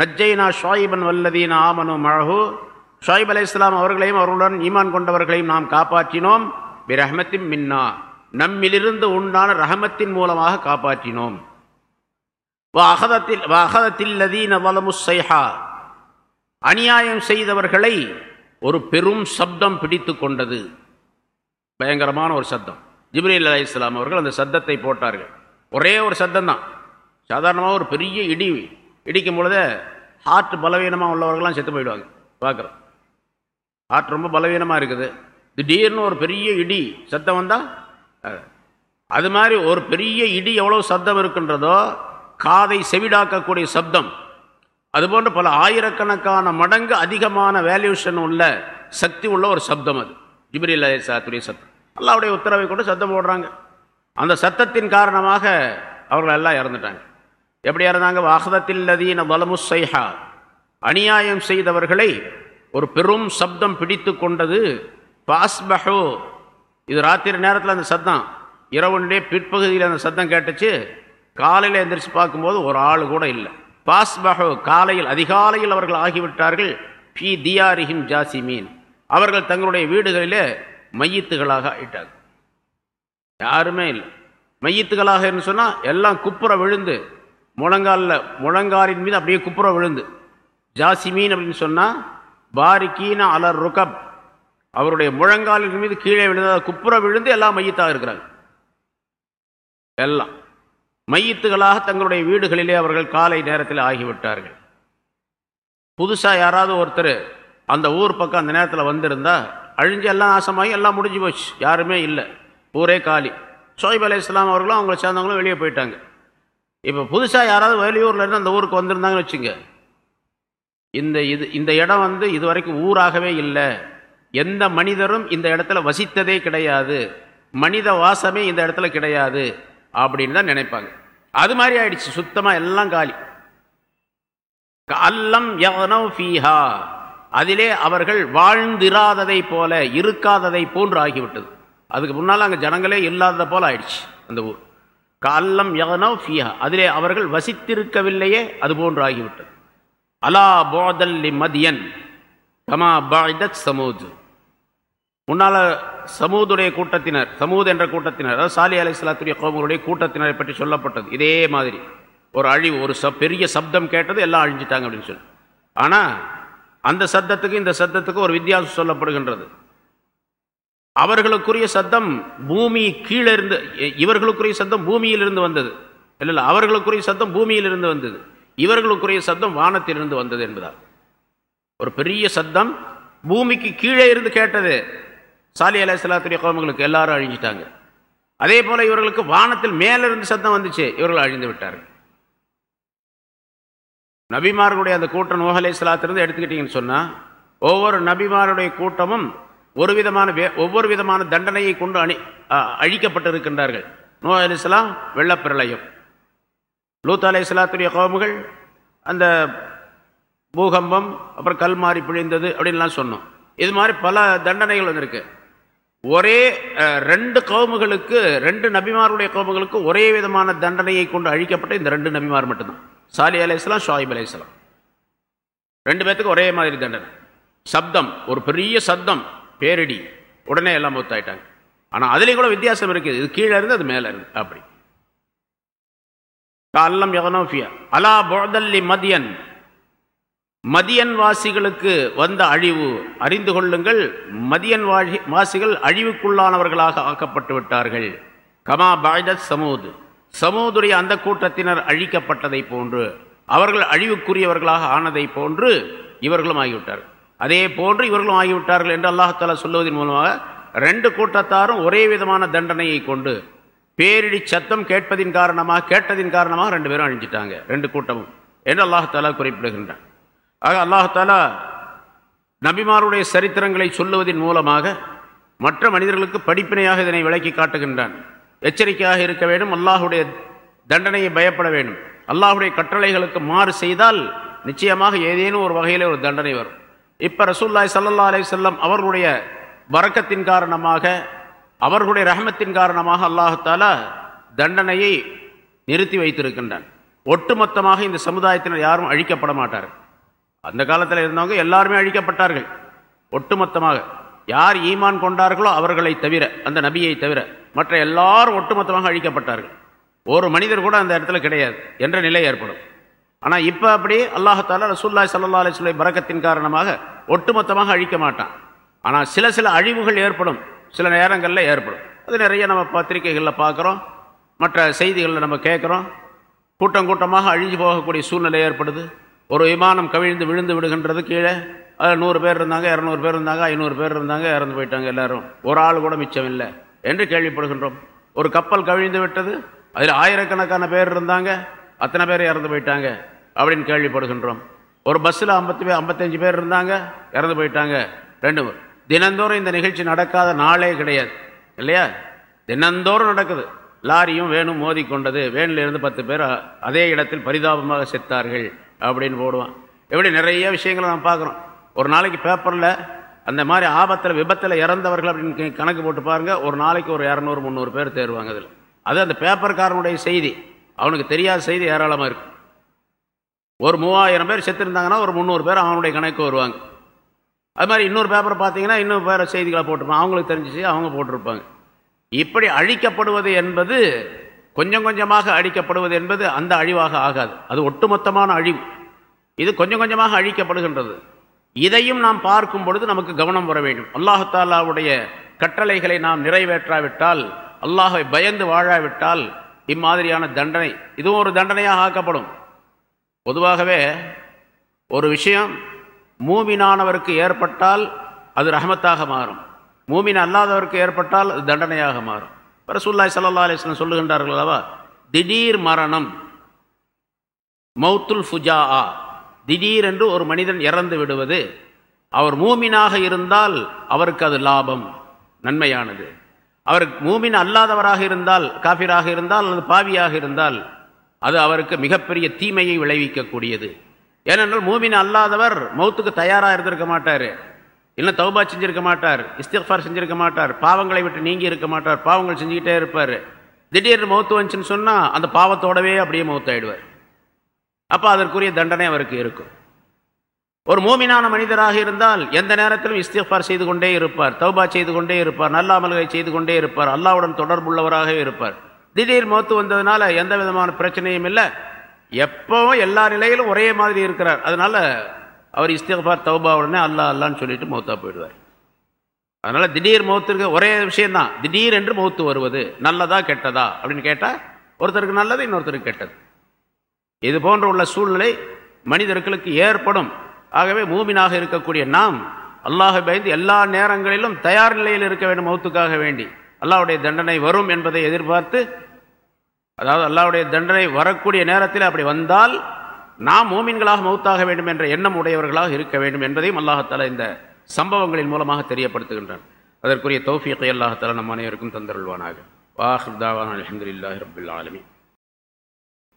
நஜ்ஜைனா ஷோயிபன் வல்லதீன் ஆமனு மழகு ஷோயிப் அலை இஸ்லாம் அவர்களையும் அவர்களுடன் ஈமான் கொண்டவர்களையும் நாம் காப்பாற்றினோம். பிரஹமத்தின் மின்னா நம்மிலிருந்து உண்டான ரஹமத்தின் மூலமாக காப்பாற்றினோம். அநியாயம் செய்தவர்களை ஒரு பெரும் சப்தம் பிடித்து கொண்டது. பயங்கரமான ஒரு சத்தம் ஜிப்ரீல் அலி இஸ்லாம் அவர்கள் அந்த சத்தத்தை போட்டார்கள். ஒரே ஒரு சத்தம் தான் சாதாரணமாக ஒரு பெரிய இடி இடிக்கும் பொழுது ஹார்ட் பலவீனமாக உள்ளவர்கள்லாம் செத்து போயிடுவாங்க. பார்க்குறோம். ஹார்ட் ரொம்ப பலவீனமாக இருக்குது. திடீர்னு ஒரு பெரிய இடி சத்தம் வந்தால் அது மாதிரி ஒரு பெரிய இடி எவ்வளோ சத்தம் இருக்கின்றதோ காதை செவிடாக்கக்கூடிய சப்தம். அதுபோன்று பல ஆயிரக்கணக்கான மடங்கு அதிகமான வேல்யூஷன் உள்ள சக்தி உள்ள ஒரு சப்தம் அது. ஜிப்ரில் சாத்துடைய சத்தம். அல்லாவுடைய உத்தரவை கொண்டு சத்தம் போடுறாங்க. அந்த சத்தத்தின் காரணமாக அவர்கள் எல்லாம் இறந்துட்டாங்க. எப்படி இறந்தாங்க? வாகதத்தில் லதீன வலமுசைஹா அநியாயம் செய்தவர்களை ஒரு பெரும் சப்தம் பிடித்து கொண்டது. பாஸ்பஹோ இது ராத்திரி நேரத்தில் அந்த சத்தம். இரவுண்டே பிற்பகுதியில் அந்த சத்தம் கேட்டுச்சு. காலையில் எந்திரிச்சு பார்க்கும்போது ஒரு ஆள் கூட இல்லை. பாஸ்பஹு காலையில் அதிகாலையில் அவர்கள் ஆகிவிட்டார்கள். பி தியாரிஹிம் ஜாசிமீன். அவர்கள் தங்களுடைய வீடுகளிலே மையத்துகளாக ஆயிட்டாங்க யாருமே இல்லை. மையத்துகளாக சொன்னால் எல்லாம் குப்புற விழுந்து முழங்காலில் முழங்காலின் மீது அப்படியே குப்புற விழுந்து. ஜாசிமீன் அப்படின்னு சொன்னால் பாரிக்கீன அலர் ருகப். அவருடைய முழங்காலின் மீது கீழே விழுந்த குப்புற விழுந்து எல்லாம் மையத்தாக இருக்கிறாங்க. எல்லாம். மையத்துகளாக தங்களுடைய வீடுகளிலே அவர்கள் காலை நேரத்தில் ஆகிவிட்டார்கள். புதுசாக யாராவது ஒருத்தர் அந்த ஊர் பக்கம் அந்த நேரத்தில் வந்திருந்தா அழிஞ்சு எல்லாம் நாசமாகி எல்லாம் முடிஞ்சு போச்சு. யாருமே இல்லை. ஊரே காலி. சோஹிப் அலி இஸ்லாம் அவர்களும் அவங்களை சேர்ந்தவங்களும் வெளியே போயிட்டாங்க. இப்போ புதுசாக யாராவது வெளியூரில் இருந்து அந்த ஊருக்கு வந்திருந்தாங்கன்னு வச்சுங்க. இந்த இது இந்த இடம் வந்து இது வரைக்கும் ஊராகவே இல்லை. எந்த மனிதரும் இந்த இடத்துல வசித்ததே கிடையாது. மனித வாசமே இந்த இடத்துல கிடையாது. அப்படின்னு தான் நினைப்பாங்க. அது மாதிரி ஆயிடுச்சு. சுத்தமாக எல்லாம் காலி. அல்லம் ஃபீஹா. அதிலே அவர்கள் வாழ்ந்திராததை போல இருக்காததை போன்று ஆகிவிட்டது. அதுக்கு முன்னால் அங்கே ஜனங்களே இல்லாததை போல ஆயிடுச்சு அந்த ஊர். கல்லம் யகனோ ஃபியா அதிலே அவர்கள் வசித்திருக்கவில்லையே அது போன்று ஆகிவிட்டது. அலா போதல்லி மதியன். கமா பாய்தத் சமூத் முன்னால் சமூதுடைய கூட்டத்தினர் சமூத் என்ற கூட்டத்தினர் அதாவது சாலி அலி சலாத்துடைய கோமருடைய கூட்டத்தினரை பற்றி சொல்லப்பட்டது. இதே மாதிரி ஒரு அழிவு ஒரு ச பெரிய சப்தம் கேட்டது எல்லாம் அழிஞ்சிட்டாங்க அப்படின்னு சொல்லி. ஆனால் அந்த சத்தத்துக்கு இந்த சத்தத்துக்கு ஒரு வித்தியாசம் சொல்லப்படுகின்றது. அவர்களுக்குரிய சத்தம் பூமி கீழே இருந்து இவர்களுக்குரிய சத்தம் பூமியிலிருந்து வந்தது. இல்லை இல்லை அவர்களுக்குரிய சத்தம் பூமியிலிருந்து வந்தது. இவர்களுக்குரிய சத்தம் வானத்திலிருந்து வந்தது என்பதால். ஒரு பெரிய சத்தம் பூமிக்கு கீழே இருந்து கேட்டது. சாலி அலை சலாத்துடைய கோமங்களுக்கு எல்லாரும் அழிஞ்சிட்டாங்க. அதே போல இவர்களுக்கு வானத்தில் மேலிருந்து சத்தம் வந்துச்சு இவர்கள் அழிந்து விட்டார்கள். நபிமார்களுடைய அந்த கூட்டம் நூஹலை சலாத்திலிருந்து எடுத்துக்கிட்டீங்கன்னு சொன்னால் ஒவ்வொரு நபிமாருடைய கூட்டமும் ஒரு விதமான வே- ஒவ்வொரு விதமான தண்டனையை கொண்டு அணி அழிக்கப்பட்டிருக்கின்றார்கள். நோ அலி வெள்ளப்பிரளயம். லூத் அலை இஸ்லாத்துடைய கோமுகள் அந்த பூகம்பம் அப்புறம் கல் மாறி பிழிந்தது அப்படின்லாம் சொன்னோம். இது மாதிரி பல தண்டனைகள் வந்திருக்கு. ஒரே ரெண்டு கவுமுகளுக்கு ரெண்டு நபிமாருடைய கவுமுகளுக்கு ஒரே விதமான தண்டனையை கொண்டு அழிக்கப்பட்ட இந்த ரெண்டு நபிமார் மட்டும்தான். சாலி அலையாம் ஷாயிப் அலையாம் ரெண்டு பேர்த்துக்கு ஒரே மாதிரி தண்டனை. சப்தம் ஒரு பெரிய சப்தம் பேரிடி. உடனே எல்லாம் மொத்தாயிட்டாங்க ஆனால் அதுலேயும் கூட வித்தியாசம் இருக்குது. இது கீழே இருந்து அது மேலே இருந்து அப்படி. அல்லம் யகனோஃபியா அலா போதல்லி மதியன். மதியன் வாசிகளுக்கு வந்த அழிவு அறிந்து கொள்ளுங்கள். மதியன் வாழி வாசிகள் அழிவுக்குள்ளானவர்களாக ஆக்கப்பட்டு விட்டார்கள். கமா பாய்தத் சமூது. சமூதுடைய அந்த கூட்டத்தினர் அழிக்கப்பட்டதை போன்று அவர்கள் அழிவுக்குரியவர்களாக ஆனதை போன்று இவர்களும் ஆகிவிட்டார்கள். அதே போன்று இவர்களும் ஆகிவிட்டார்கள் என்று அல்லாஹாலா சொல்லுவதன் மூலமாக ரெண்டு கூட்டத்தாரும் ஒரே விதமான தண்டனையை கொண்டு பேரிடி சத்தம் கேட்பதின் காரணமாக கேட்டதின் காரணமாக ரெண்டு பேரும் அழிஞ்சிட்டாங்க. ரெண்டு கூட்டமும். என்று அல்லாஹாலா குறிப்பிடுகின்றான். ஆக அல்லாஹாலா நபிமாருடைய சரித்திரங்களை சொல்லுவதன் மூலமாக மற்ற மனிதர்களுக்கு படிப்பினையாக இதனை விளக்கி காட்டுகின்றான். எச்சரிக்கையாக இருக்க வேண்டும் அல்லாஹுடைய தண்டனையை பயப்பட வேண்டும். அல்லாஹுடைய கட்டளைகளுக்கு மாறு செய்தால் நிச்சயமாக ஏதேனும் ஒரு வகையில் ஒரு தண்டனை வரும். இப்போ ரசூல்லாய் சல்லா அலி வஸல்லம் அவர்களுடைய வரக்கத்தின் காரணமாக அவர்களுடைய ரஹமத்தின் காரணமாக அல்லாஹாலா தண்டனையை நிறுத்தி வைத்திருக்கின்றான். ஒட்டுமொத்தமாக இந்த சமுதாயத்தினர் யாரும் அழிக்கப்பட மாட்டார்கள். அந்த காலத்தில் இருந்தவங்க எல்லாருமே அழிக்கப்பட்டார்கள். ஒட்டுமொத்தமாக யார் ஈமான் கொண்டார்களோ அவர்களை தவிர அந்த நபியை தவிர மற்ற எல்லாரும் ஒட்டுமொத்தமாக அழிக்கப்பட்டார்கள். ஒரு மனிதர் கூட அந்த இடத்துல கிடையாது என்ற நிலை ஏற்படும். ஆனால் இப்போ அப்படி அல்லாஹால ரசூல்லாய் சல்லா அலிஸ்லை பறக்கத்தின் காரணமாக ஒட்டுமொத்தமாக அழிக்க மாட்டான் ஆனால் சில சில அழிவுகள் ஏற்படும். சில நேரங்களில் ஏற்படும். அது நிறைய நம்ம பத்திரிகைகளில் பார்க்குறோம் மற்ற செய்திகளில் நம்ம கேட்குறோம் கூட்டம் கூட்டமாக அழிஞ்சு போகக்கூடிய சூழ்நிலை ஏற்படுது. ஒரு விமானம் கவிழ்ந்து விழுந்து விடுகின்றது கீழே. அதில் நூறு பேர் இருந்தாங்க இரநூறு பேர் இருந்தாங்க ஐநூறு பேர் இருந்தாங்க இறந்து போயிட்டாங்க எல்லாரும். ஒரு ஆள் கூட மிச்சம் இல்லை என்று கேள்விப்படுகின்றோம். ஒரு கப்பல் கவிழ்ந்து விட்டது அதில் ஆயிரக்கணக்கான பேர் இருந்தாங்க அத்தனை பேர் இறந்து போயிட்டாங்க அப்படின்னு கேள்விப்படுகின்றோம். ஒரு பஸ்ஸில் ஐம்பத்தி பேர் ஐம்பத்தஞ்சு பேர் இருந்தாங்க இறந்து போயிட்டாங்க. ரெண்டு தினந்தோறும் இந்த நிகழ்ச்சி நடக்காத நாளே கிடையாது இல்லையா? தினந்தோறும் நடக்குது. லாரியும் வேணும் மோதி கொண்டது வேனில் இருந்து பத்து பேர் அதே இடத்தில் பரிதாபமாக செத்தார்கள். அப்படின்னு போடுவான். எப்படி நிறைய விஷயங்களை நம்ம பார்க்குறோம். ஒரு நாளைக்கு பேப்பரில் அந்த மாதிரி ஆபத்தில் விபத்தில் இறந்தவர்கள் அப்படின்னு கணக்கு- போட்டு பாருங்கள் ஒரு நாளைக்கு ஒரு இரநூறு முந்நூறு பேர் தேர்வாங்க அதில். அது அந்த பேப்பர்காரனுடைய செய்தி. அவனுக்கு தெரியாத செய்தி ஏராளமாக இருக்கும் ஒரு மூவாயிரம் பேர் செத்துருந்தாங்கன்னா ஒரு முந்நூறு பேர் அவனுடைய கணக்கு வருவாங்க. அது மாதிரி இன்னொரு பேப்பர் பார்த்தீங்கன்னா இன்னும் வேறு செய்திகளை போட்டிருப்பான் அவங்களுக்கு தெரிஞ்சிச்சு அவங்க போட்டிருப்பாங்க. இப்படி அழிக்கப்படுவது என்பது கொஞ்சம் கொஞ்சமாக அழிக்கப்படுவது என்பது அந்த அழிவாக ஆகாது. அது ஒட்டுமொத்தமான அழிவு. இது கொஞ்சம் கொஞ்சமாக அழிக்கப்படுகின்றது. இதையும் நாம் பார்க்கும் பொழுது நமக்கு கவனம் வர வேண்டும். அல்லாஹாலாவுடைய கட்டளைகளை நாம் நிறைவேற்றாவிட்டால் அல்லாஹை பயந்து வாழாவிட்டால் இம்மாதிரியான தண்டனை இதுவும் ஒரு தண்டனையாக ஆக்கப்படும். பொதுவாகவே ஒரு விஷயம் மூமினானவருக்கு ஏற்பட்டால் அது ரஹமத்தாக மாறும். மூமின் அல்லாதவருக்கு ஏற்பட்டால் அது தண்டனையாக மாறும். ரசூல்லாய் சல்லா அலிஸ்லாம் சொல்லுகின்றார்கள் அல்லவா? திடீர் மரணம் மௌத்துல் ஃபுஜா ஆ திடீரென்று ஒரு மனிதன் இறந்து விடுவது அவர் மூமினாக இருந்தால் அவருக்கு அது லாபம் நன்மையானது. அவர் மூமின் அல்லாதவராக இருந்தால் காபிராக இருந்தால் அல்லது பாவியாக இருந்தால் அது அவருக்கு மிகப்பெரிய தீமையை விளைவிக்கக்கூடியது. ஏனென்றால் மூமின் அல்லாதவர் மௌத்துக்கு தயாராக இருந்திருக்க மாட்டார். இல்லை தௌபா செஞ்சிருக்க மாட்டார் இஸ்திஃபார் செஞ்சிருக்க மாட்டார் பாவங்களை விட்டு நீங்கி இருக்க மாட்டார் பாவங்கள் செஞ்சுக்கிட்டே இருப்பார். திடீர்னு மௌத்து வந்துச்சுன்னு சொன்னால் அந்த பாவத்தோடவே அப்படியே மௌத்தாயிடுவார். அப்போ அதற்குரிய தண்டனை அவருக்கு இருக்கும். ஒரு மூமினான மனிதராக இருந்தால் எந்த நேரத்திலும் இஸ்திஃபார் செய்து கொண்டே இருப்பார் தௌபா செய்து கொண்டே இருப்பார் நல்ல அமல்களை செய்து கொண்டே இருப்பார் அல்லாவுடன் தொடர்புள்ளவராகவே இருப்பார். திடீர் மௌத்து வந்ததுனால எந்த விதமான பிரச்சனையும் இல்லை. எப்பவும் எல்லா நிலையிலும் ஒரே மாதிரி இருக்கிறார். அதனால அவர் இஸ்திகபார் தௌபா உடனே அல்லா அல்லான்னு சொல்லிட்டு மௌத்தா போயிடுவார். அதனால் திடீர் மௌத்திற்கு ஒரே விஷயம்தான். திடீர் என்று மௌத்து வருவது நல்லதா கெட்டதா? அப்படின்னு கேட்டால் ஒருத்தருக்கு நல்லது இன்னொருத்தருக்கு கெட்டது. இது போன்ற உள்ள சூழ்நிலை மனிதர்களுக்கு ஏற்படும். ஆகவே மூமினாக இருக்கக்கூடிய நாம் அல்லாஹை பயந்து எல்லா நேரங்களிலும் தயார் நிலையில் இருக்க வேண்டும் மௌத்துக்காக வேண்டி. அல்லாவுடைய தண்டனை வரும் என்பதை எதிர்பார்த்து அதாவது அல்லாவுடைய தண்டனை வரக்கூடிய நேரத்தில் அப்படி வந்தால் நாம் மோமின்களாக மௌத்தாக வேண்டும் என்ற எண்ணம் உடையவர்களாக இருக்க வேண்டும் என்பதையும் அல்லாஹத்தால இந்த சம்பவங்களின் மூலமாக தெரியப்படுத்துகின்றான். அதற்குரிய தௌஃபியத்தை அல்லாஹத்தால நம் அனைவருக்கும் தந்தருள்வானாக. வாஹிர் தாவான் அலமதுல்லாஹி ரபுல் ஆலமி